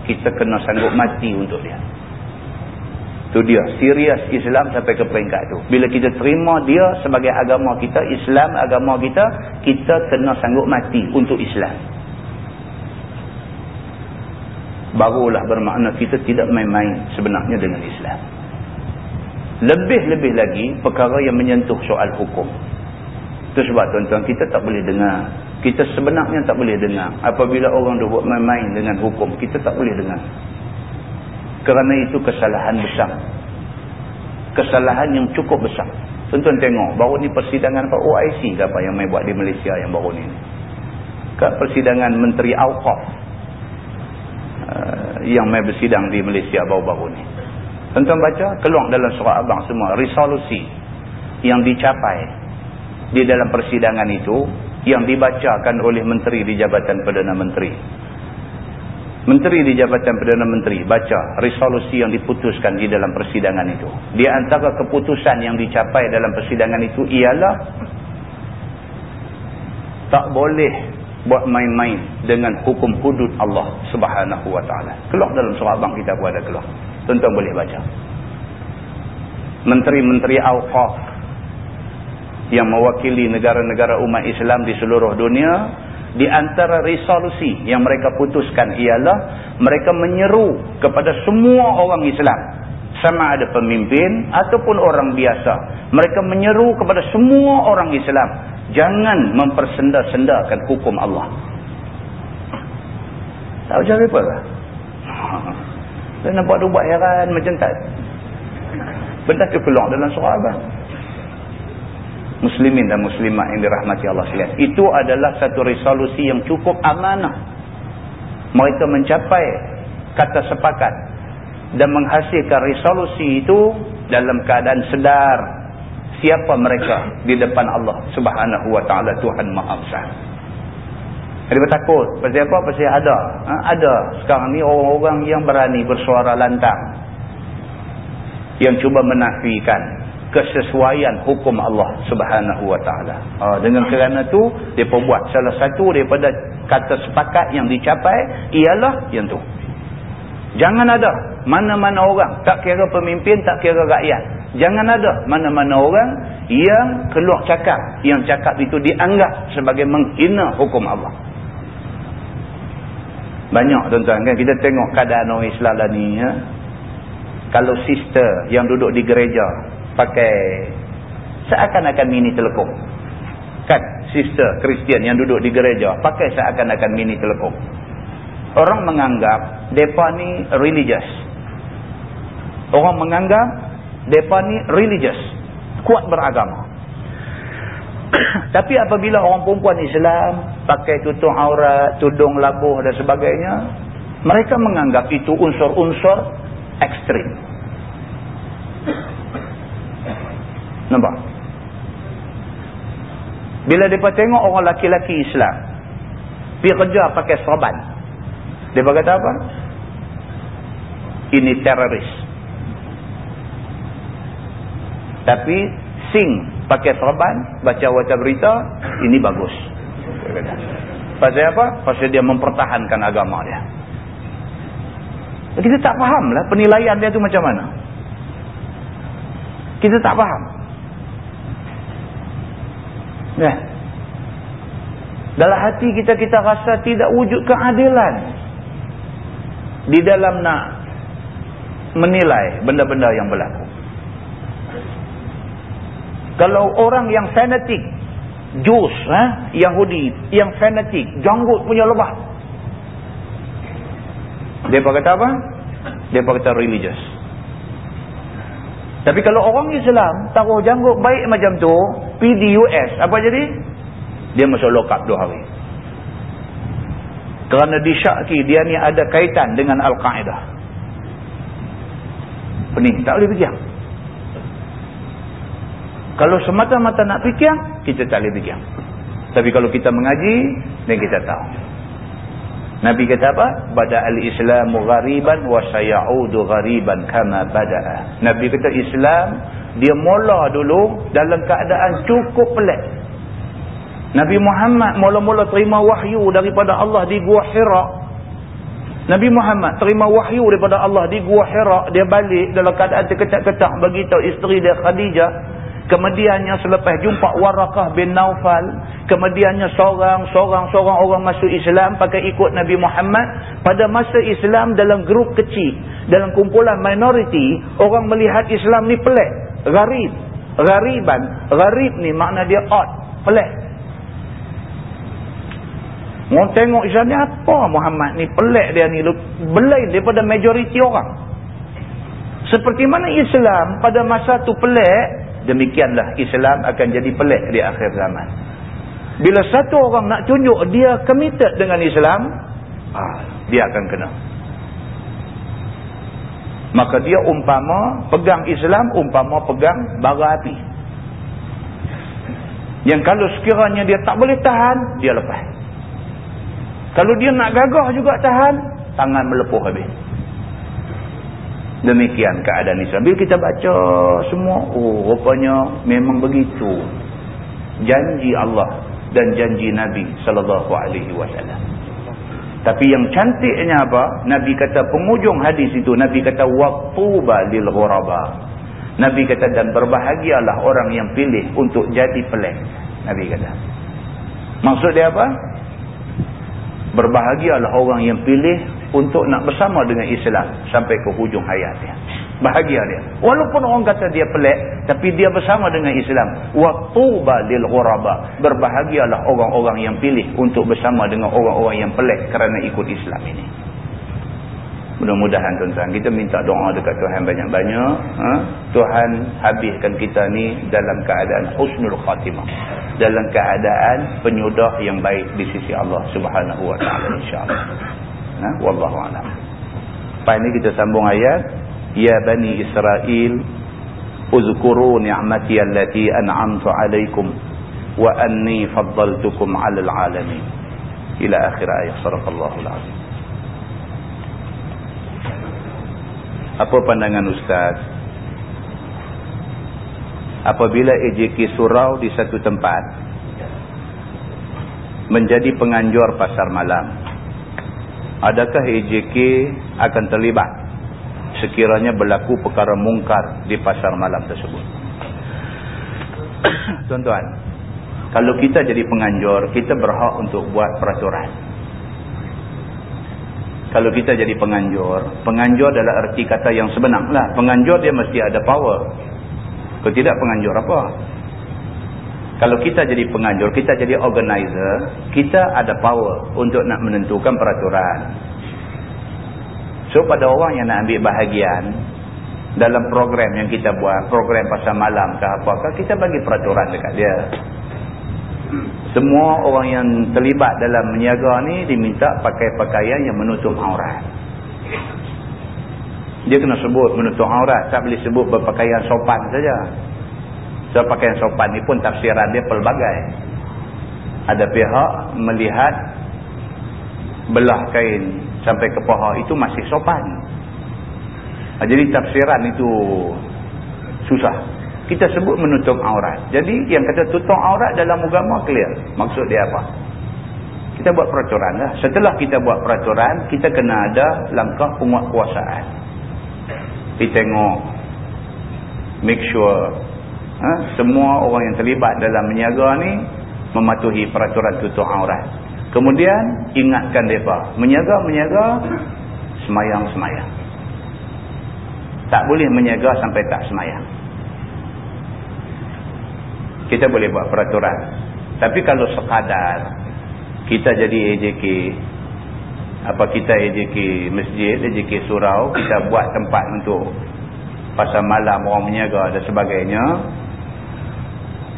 kita kena sanggup mati untuk dia. Itu dia, serius Islam sampai ke peringkat tu. Bila kita terima dia sebagai agama kita, Islam agama kita, kita kena sanggup mati untuk Islam barulah bermakna kita tidak main-main sebenarnya dengan Islam. Lebih-lebih lagi perkara yang menyentuh soal hukum. Itu sebab tuan-tuan kita tak boleh dengar. Kita sebenarnya tak boleh dengar. Apabila orang dah buat main-main dengan hukum, kita tak boleh dengar. Kerana itu kesalahan besar. Kesalahan yang cukup besar. Tuan-tuan tengok, baru ni persidangan apa OIC ke apa yang main buat di Malaysia yang baru ni. Kat persidangan Menteri Awqaf yang mai bersidang di Malaysia baru-baru ni. Tuan-tuan baca, keluar dalam surat abang semua. Resolusi yang dicapai di dalam persidangan itu yang dibacakan oleh menteri di Jabatan Perdana Menteri. Menteri di Jabatan Perdana Menteri baca resolusi yang diputuskan di dalam persidangan itu. Di antara keputusan yang dicapai dalam persidangan itu ialah tak boleh buat main-main dengan hukum hudud Allah Subhanahu Wa Taala. Keluar dalam surah abang kita pun ada keluar. Tuan-tuan boleh baca. Menteri-menteri Awqaf yang mewakili negara-negara umat Islam di seluruh dunia di antara resolusi yang mereka putuskan ialah mereka menyeru kepada semua orang Islam sama ada pemimpin ataupun orang biasa mereka menyeru kepada semua orang Islam jangan mempersenda-sendakan hukum Allah. Tahu cara apa lah saya nampak dia buat heran macam tak? Benda tu keluar dalam surah abang muslimin dan muslimat yang dirahmati Allah sekalian. Itu adalah satu resolusi yang cukup amanah. Mereka mencapai kata sepakat dan menghasilkan resolusi itu dalam keadaan sedar siapa mereka di depan Allah Subhanahu wa taala Tuhan Maha Besar. Jadi bertakut. Pasal apa? Pasal ada. Ha? Ada sekarang ni orang-orang yang berani bersuara lantang. Yang cuba menafikan kesesuaian hukum Allah subhanahu wa ta'ala. Ha, dengan kerana tu, dia buat salah satu daripada kata sepakat yang dicapai, ialah yang tu. Jangan ada mana-mana orang, tak kira pemimpin, tak kira rakyat. Jangan ada mana-mana orang yang keluar cakap, yang cakap itu dianggap sebagai menghina hukum Allah. Banyak tuan-tuan kan, kita tengok keadaan orang Islam lah ni. Ya? Kalau sister yang duduk di gereja, pakai seakan-akan mini telekom. Kan sister Kristian yang duduk di gereja pakai seakan-akan mini telekom. Orang menganggap depa ni religious. Orang menganggap depa ni religious, kuat beragama. Tapi apabila orang perempuan Islam pakai tutup aurat, tudung labuh dan sebagainya, mereka menganggap itu unsur-unsur ekstrim. Nampak? Bila mereka tengok orang laki-laki Islam pergi kerja pakai serban. Mereka kata apa? Ini teroris. Tapi sing pakai serban, baca wajah berita, ini bagus. Pasal apa? Pasal dia mempertahankan agama dia. Kita tak faham lah penilaian dia tu macam mana. Kita tak faham. Ya. Dalam hati kita kita rasa tidak wujud keadilan di dalam nak menilai benda-benda yang berlaku. Kalau orang yang fanatik, Jus, eh, Yahudi, yang fanatik, janggut punya lebah. Dia kata apa? Dia kata religious. Tapi kalau orang Islam taruh janggut baik macam tu, PDUS, apa jadi? Dia masuk lock up dua hari. Kerana disyaki dia ni ada kaitan dengan Al-Qaeda. Pening, tak boleh fikir. Kalau semata-mata nak fikir, kita tak boleh fikir. Tapi kalau kita mengaji, dan kita tahu. Nabi kata apa? Bada al-Islamu ghariban wa sayaudu ghariban kama bada'a. Nabi kata Islam dia mula dulu dalam keadaan cukup pelik. Nabi Muhammad mula-mula terima wahyu daripada Allah di Gua Hira. Nabi Muhammad terima wahyu daripada Allah di Gua Hira, dia balik dalam keadaan terketak-ketak bagi tahu isteri dia Khadijah Kemudiannya selepas jumpa Warakah bin Naufal. Kemudiannya seorang-seorang orang masuk Islam pakai ikut Nabi Muhammad. Pada masa Islam dalam grup kecil. Dalam kumpulan minoriti. Orang melihat Islam ni pelik. Gharib. Ghariban. Gharib ni makna dia odd. Pelik. Orang tengok Islam ni apa Muhammad ni pelik dia ni. Belain daripada majoriti orang. Seperti mana Islam pada masa tu pelik demikianlah Islam akan jadi pelik di akhir zaman. Bila satu orang nak tunjuk dia committed dengan Islam, ah, dia akan kena. Maka dia umpama pegang Islam, umpama pegang bara api. Yang kalau sekiranya dia tak boleh tahan, dia lepas. Kalau dia nak gagah juga tahan, tangan melepuh habis. Demikian keadaan Islam. Bila kita baca semua, oh rupanya memang begitu. Janji Allah dan janji Nabi sallallahu alaihi wasallam. Tapi yang cantiknya apa? Nabi kata penghujung hadis itu Nabi kata waqtuba lil ghuraba. Nabi kata dan berbahagialah orang yang pilih untuk jadi pelik. Nabi kata. Maksud dia apa? Berbahagialah orang yang pilih untuk nak bersama dengan Islam sampai ke hujung hayat dia. Bahagia dia. Walaupun orang kata dia pelik, tapi dia bersama dengan Islam. Waqtuba lil ghuraba. Berbahagialah orang-orang yang pilih untuk bersama dengan orang-orang yang pelik kerana ikut Islam ini. Mudah-mudahan tuan-tuan kita minta doa dekat Tuhan banyak-banyak. Ha? Tuhan habiskan kita ni dalam keadaan husnul khatimah. Dalam keadaan penyudah yang baik di sisi Allah subhanahu wa ta'ala insyaAllah. Ha? Wallahu a'lam. Lepas ni kita sambung ayat. Ya Bani Israel. Uzkuru ni'mati allati an'amtu alaikum. Wa anni faddaltukum alal alamin. Ila akhir ayat. Sarakallahu alazim. Apa pandangan Ustaz? Apabila EJK surau di satu tempat menjadi penganjur pasar malam adakah EJK akan terlibat? Sekiranya berlaku perkara mungkar di pasar malam tersebut. Tuan-tuan kalau kita jadi penganjur kita berhak untuk buat peraturan. Kalau kita jadi penganjur penganjur adalah erti kata yang sebenar lah. Penganjur dia mesti ada power. Kalau tidak penganjur apa kalau kita jadi penganjur, kita jadi organizer, kita ada power untuk nak menentukan peraturan. So pada orang yang nak ambil bahagian dalam program yang kita buat, program pasal malam ke apakah, kita bagi peraturan dekat dia. Semua orang yang terlibat dalam meniaga ni diminta pakai pakaian yang menutup aurat. Dia kena sebut menutup aurat, tak boleh sebut berpakaian sopan saja. So pakaian sopan ni pun tafsiran dia pelbagai. Ada pihak melihat belah kain sampai ke paha itu masih sopan. Ha, jadi tafsiran itu susah. Kita sebut menutup aurat. Jadi yang kata tutup aurat dalam agama clear. Maksud dia apa? Kita buat peraturan lah. Setelah kita buat peraturan, kita kena ada langkah penguatkuasaan. Kita tengok. Make sure ha? semua orang yang terlibat dalam menyaga ni mematuhi peraturan tutup aurat. Kemudian ingatkan mereka menyaga-menyaga semayang-semayang. Tak boleh menyaga sampai tak semayang. Kita boleh buat peraturan. Tapi kalau sekadar kita jadi AJK apa kita AJK masjid AJK surau kita buat tempat untuk pasal malam orang menyaga dan sebagainya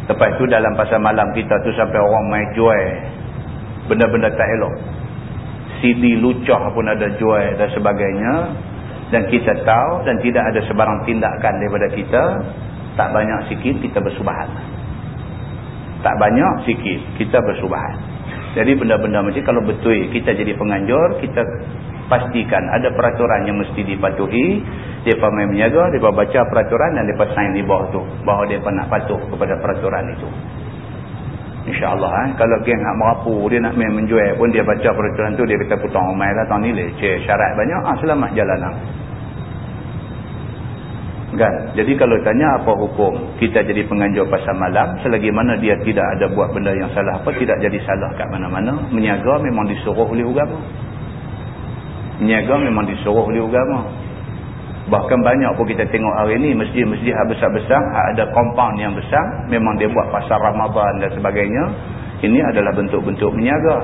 Lepas tu dalam pasal malam kita tu sampai orang main jual benda-benda tak elok. CD lucah pun ada jual dan sebagainya. Dan kita tahu dan tidak ada sebarang tindakan daripada kita. Tak banyak sikit kita bersubahan. Tak banyak sikit kita bersubahan. Jadi benda-benda macam kalau betul kita jadi penganjur, kita pastikan ada peraturan yang mesti dipatuhi. Mereka main menjaga, mereka baca peraturan dan mereka sign di bawah tu. Bahawa mereka nak patuh kepada peraturan itu. insyaAllah eh. kalau geng nak merapu dia nak main menjual pun dia baca peraturan tu dia kata putang umai lah tahun ni leceh syarat banyak ah, selamat jalanan. Kan? Jadi kalau tanya apa hukum kita jadi penganjur pasal malam selagi mana dia tidak ada buat benda yang salah apa tidak jadi salah kat mana-mana menyaga memang disuruh oleh agama Niaga memang disuruh oleh agama. Bahkan banyak pun kita tengok hari ni masjid-masjid besar-besar ada compound yang besar memang dia buat pasar Ramadan dan sebagainya. Ini adalah bentuk-bentuk menyaga.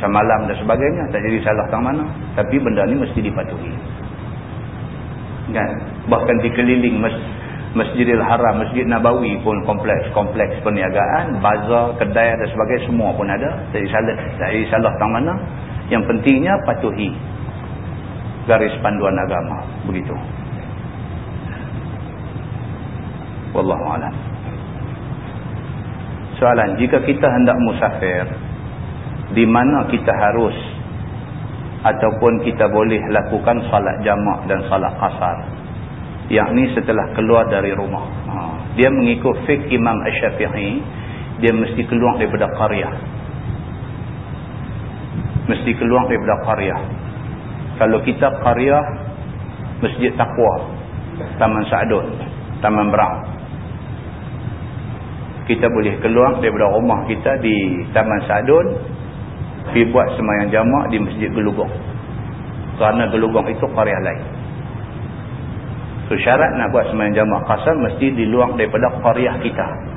Semalam dan sebagainya tak jadi salah tang mana. Tapi benda ni mesti dipatuhi. Kan? Bahkan dikeliling mas Masjidil Haram, Masjid Nabawi pun kompleks-kompleks perniagaan, bazar, kedai dan sebagainya semua pun ada. Tak jadi salah, tak mana. Yang pentingnya patuhi garis panduan agama. Begitu. Wallahu alam. Soalan jika kita hendak musafir di mana kita harus? Ataupun kita boleh lakukan salat jamak dan salat kasar yang ni setelah keluar dari rumah. Ha. dia mengikut fiqh Imam Ash-Syafi'i dia mesti keluar daripada qaryah. Mesti keluar daripada qaryah kalau kita qaryah masjid taqwa taman sa'dun taman berang. Kita boleh keluar daripada rumah kita di taman sa'dun pergi buat semayang jamak di masjid gelugong. Kerana gelugong itu qaryah lain. So syarat nak buat semayang jamak kasar mesti di luar daripada qaryah kita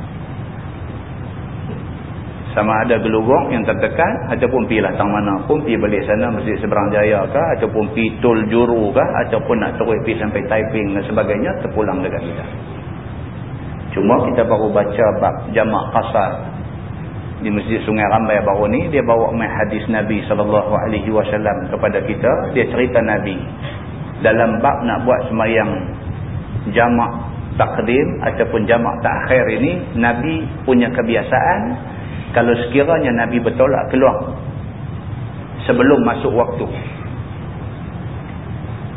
sama ada gelugong yang terdekat ataupun pergi latang mana pun pergi balik sana masjid seberang jaya kah ataupun pergi tol juru kah ataupun nak terus pergi sampai Taiping dan sebagainya terpulang dekat kita. Cuma kita baru baca bab jamak kasar di Masjid Sungai Rambai baru ni dia bawa mai hadis Nabi wasallam kepada kita. Dia cerita Nabi. Dalam bab nak buat semayang jamak takdim ataupun jamak takhir ini Nabi punya kebiasaan kalau sekiranya Nabi bertolak keluar sebelum masuk waktu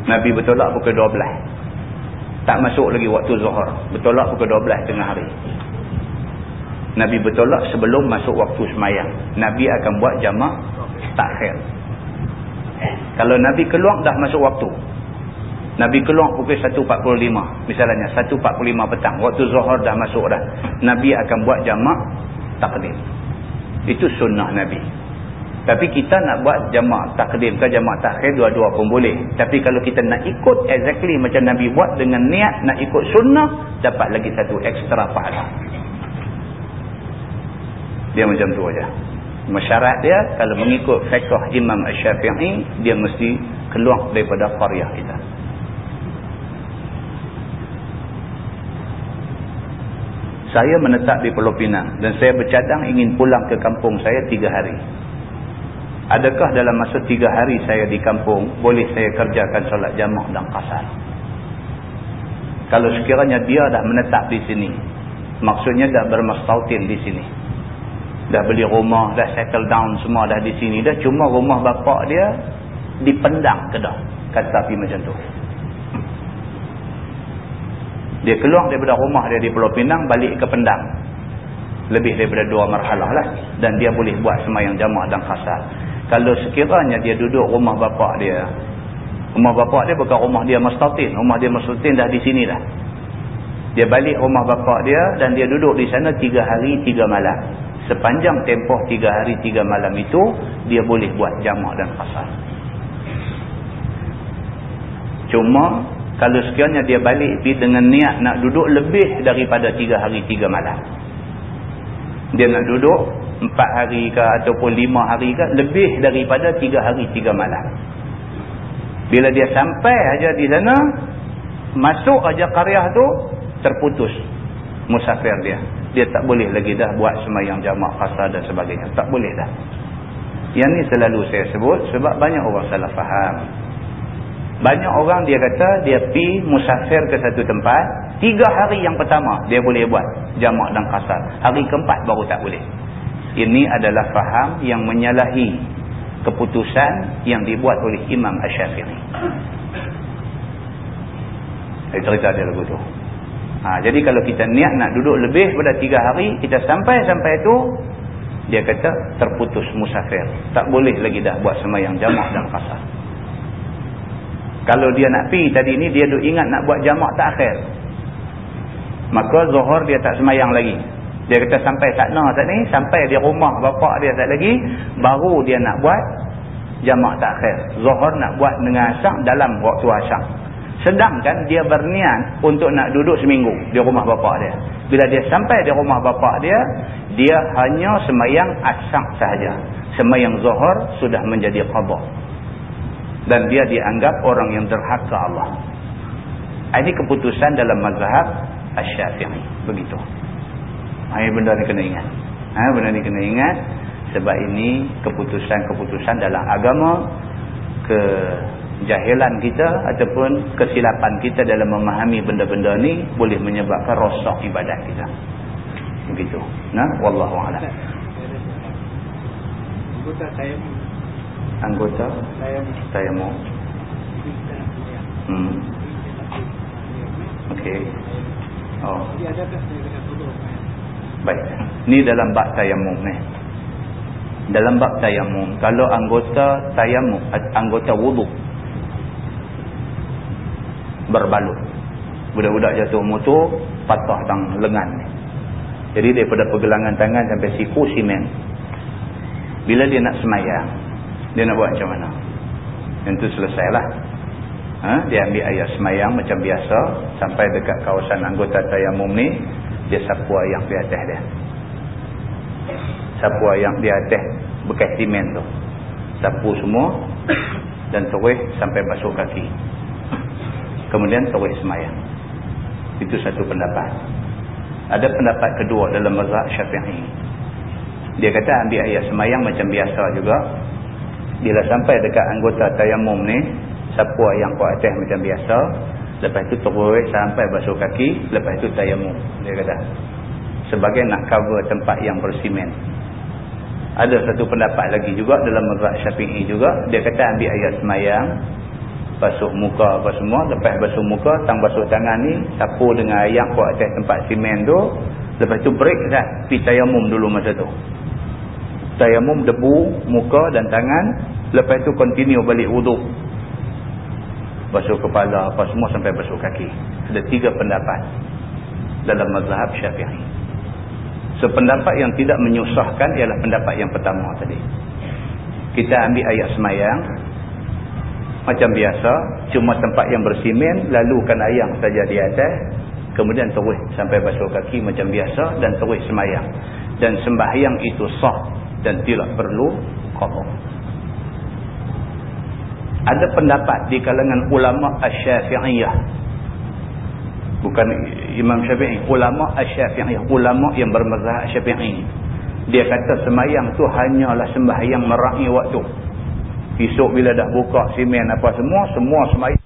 Nabi bertolak pukul 12 tak masuk lagi waktu zuhur bertolak pukul 12 tengah hari Nabi bertolak sebelum masuk waktu semayang. Nabi akan buat jamak takhir. Kalau Nabi keluar dah masuk waktu. Nabi keluar pukul 1.45. Misalnya 1.45 petang. Waktu zuhur dah masuk dah. Nabi akan buat jamak takdim. Itu sunnah Nabi. Tapi kita nak buat jamak takdim ke jamak takhir dua-dua pun boleh. Tapi kalau kita nak ikut exactly macam Nabi buat dengan niat nak ikut sunnah. Dapat lagi satu ekstra pahala. Dia macam tu aja. Masyarat dia kalau mengikut fiqh Imam Asy-Syafi'i dia mesti keluar daripada qaryah kita. Saya menetap di Pulau Pinang dan saya bercadang ingin pulang ke kampung saya tiga hari. Adakah dalam masa tiga hari saya di kampung boleh saya kerjakan solat jamak dan kasar? Kalau sekiranya dia dah menetap di sini, maksudnya dah bermastautin di sini dah beli rumah dah settle down semua dah di sini dah cuma rumah bapak dia dipendang ke dah kata api macam tu dia keluar daripada rumah dia di Pulau Pinang balik ke Pendang. Lebih daripada dua marhalah lah. Dan dia boleh buat semayang jamak dan khasar. Kalau sekiranya dia duduk rumah bapak dia rumah bapak dia bukan rumah dia Mastatin. Rumah dia Mastatin dah di sini dah. Dia balik rumah bapak dia dan dia duduk di sana tiga hari tiga malam. Sepanjang tempoh tiga hari tiga malam itu dia boleh buat jamak dan qasar cuma kalau sekiranya dia balik pergi dengan niat nak duduk lebih daripada tiga hari tiga malam dia nak duduk empat hari ke ataupun lima hari ke lebih daripada tiga hari tiga malam bila dia sampai aja di sana masuk aja karyah tu terputus musafir dia dia tak boleh lagi dah buat semayang jamak kasar dan sebagainya. Tak boleh dah. Yang ni selalu saya sebut sebab banyak orang salah faham. Banyak orang dia kata dia pi musafir ke satu tempat. Tiga hari yang pertama dia boleh buat jamak dan kasar. Hari keempat baru tak boleh. Ini adalah faham yang menyalahi keputusan yang dibuat oleh Imam Ash-Syafi'i. Saya cerita dia lagu tu. Ha, jadi kalau kita niat nak duduk lebih pada tiga hari, kita sampai-sampai itu, dia kata terputus musafir. Tak boleh lagi dah buat semayang jamak dan kasar. Kalau dia nak pi tadi ni, dia duk ingat nak buat jamak tak akhir. Maka zuhur dia tak semayang lagi. Dia kata sampai sana saat ni, sampai di rumah bapak dia tak lagi, baru dia nak buat jamak tak akhir. Zuhur nak buat dengan asyak dalam waktu asyak. Sedangkan dia berniat untuk nak duduk seminggu di rumah bapa dia. Bila dia sampai di rumah bapa dia, dia hanya semayang asak sahaja. Semayang zuhur sudah menjadi qadha. Dan dia dianggap orang yang derhaka Allah. Ini keputusan dalam mazhab Asy-Syafi'i. Begitu. Ini benda ni kena ingat. Ha, benda ni kena ingat. Sebab ini keputusan-keputusan dalam agama ke jahilan kita ataupun kesilapan kita dalam memahami benda-benda ni boleh menyebabkan rosak ibadat kita. Begitu. Nah, wallahu a'lam. Tayamum hmm. Okey. Oh. Baik. Ni dalam bab tayamum ni. Dalam bab tayamum. Kalau anggota tayamum anggota wuduk berbalut. Budak-budak jatuh motor patah tang lengan jadi daripada pergelangan tangan sampai siku simen. Bila dia nak semayang dia nak buat macam mana? Yang tu selesailah. Ha? dia ambil ayat semayang macam biasa sampai dekat kawasan anggota tayamum ni dia sapu ayam di atas dia. Sapu ayam di atas bekas simen tu. Sapu semua dan terus sampai basuh kaki. Kemudian terus semayang. Itu satu pendapat. Ada pendapat kedua dalam mazhab syafi'i. Dia kata ambil ayat semayang macam biasa juga. Bila sampai dekat anggota tayamum ni, sapu ayam kuat atas macam biasa. Lepas tu terus sampai basuh kaki, lepas tu tayamum. Dia kata. Sebagai nak cover tempat yang bersimen. Ada satu pendapat lagi juga dalam mazhab syafi'i juga. Dia kata ambil ayat semayang. Basuh muka apa semua. Lepas basuh muka, tang basuh tangan ni. Sapu dengan ayam kuat atas tempat simen tu. Lepas tu break dah. Pergi tayamum dulu masa tu tayamum debu muka dan tangan. Lepas itu continue balik wuduk basuh kepala apa semua sampai basuh kaki. Ada tiga pendapat dalam mazhab syafi'i. Sependapat yang tidak menyusahkan ialah pendapat yang pertama tadi. Kita ambil ayat semayang. Macam biasa cuma tempat yang bersimen lalukan ayam saja di atas. Kemudian terus sampai basuh kaki macam biasa dan terus semayang. Dan sembahyang itu sah dan tidak perlu qada. Ada pendapat di kalangan ulama Asy-Syafi'iyah. Bukan Imam Syafi'i, ulama Asy-Syafi'iyah, ulama yang bermazhab Syafi'i. Dia kata semayang tu hanyalah sembahyang merahi waktu. Esok bila dah buka simen apa semua, semua semayang